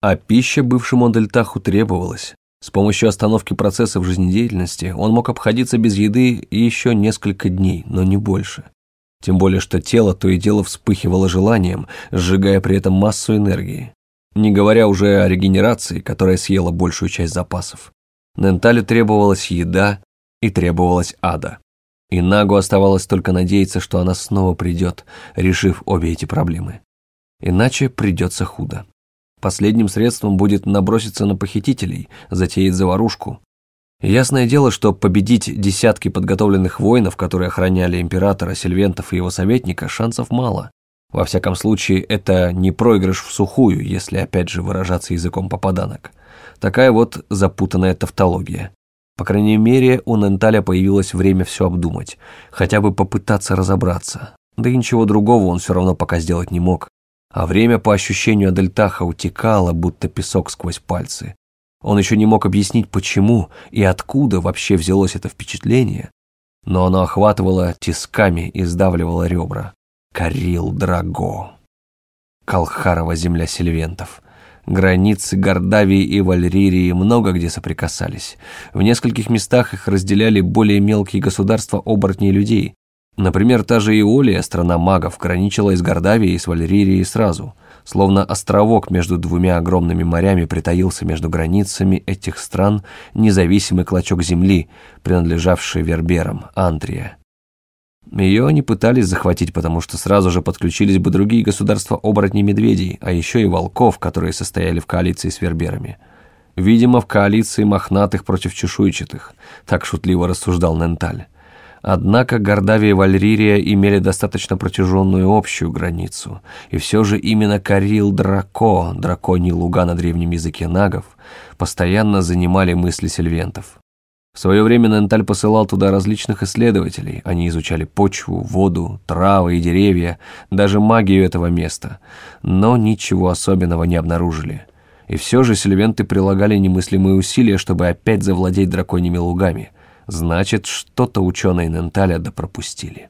A: А пища бывшему Дельтаху требовалась. С помощью остановки процессов жизнедеятельности он мог обходиться без еды еще несколько дней, но не больше. Тем более, что тело то и дело вспыхивало желанием, сжигая при этом массу энергии. Не говоря уже о регенерации, которая съела большую часть запасов. Ненталю требовалась еда и требовалась ада. И Нагу оставалось только надеяться, что она снова придет, решив обе эти проблемы. Иначе придется худо. Последним средством будет наброситься на похитителей, затеять заварушку. Ясное дело, что победить десятки подготовленных воинов, которые охраняли императора, Сильвентов и его советника, шансов мало. Во всяком случае, это не проигрыш в сухую, если опять же выражаться языком попаданок. Такая вот запутанная тавтология. По крайней мере, у Ненталя появилось время все обдумать, хотя бы попытаться разобраться. Да и ничего другого он все равно пока сделать не мог. А время по ощущению Адельтаха утекало, будто песок сквозь пальцы. Он еще не мог объяснить, почему и откуда вообще взялось это впечатление, но оно охватывало тисками и сдавливало ребра. Карил Драго. Колхарова земля сильвентов. Границы Гордавии и Вальририи много где соприкасались. В нескольких местах их разделяли более мелкие государства оборотней людей. Например, та же Иолия, страна магов, граничила с Гордавией и с Вальририей сразу. Словно островок между двумя огромными морями притаился между границами этих стран независимый клочок земли, принадлежавший Верберам, Антрия. Ее они пытались захватить, потому что сразу же подключились бы другие государства оборотней медведей, а еще и волков, которые состояли в коалиции с верберами. Видимо, в коалиции мохнатых против чешуйчатых, так шутливо рассуждал Ненталь. Однако Гордавия и Вальририя имели достаточно протяженную общую границу, и все же именно Карил Драко, драконий луга на древнем языке нагов, постоянно занимали мысли сельвентов. В свое время Ненталь посылал туда различных исследователей. Они изучали почву, воду, травы и деревья, даже магию этого места. Но ничего особенного не обнаружили. И все же сильвенты прилагали немыслимые усилия, чтобы опять завладеть драконьими лугами. Значит, что-то ученые Ненталя допропустили.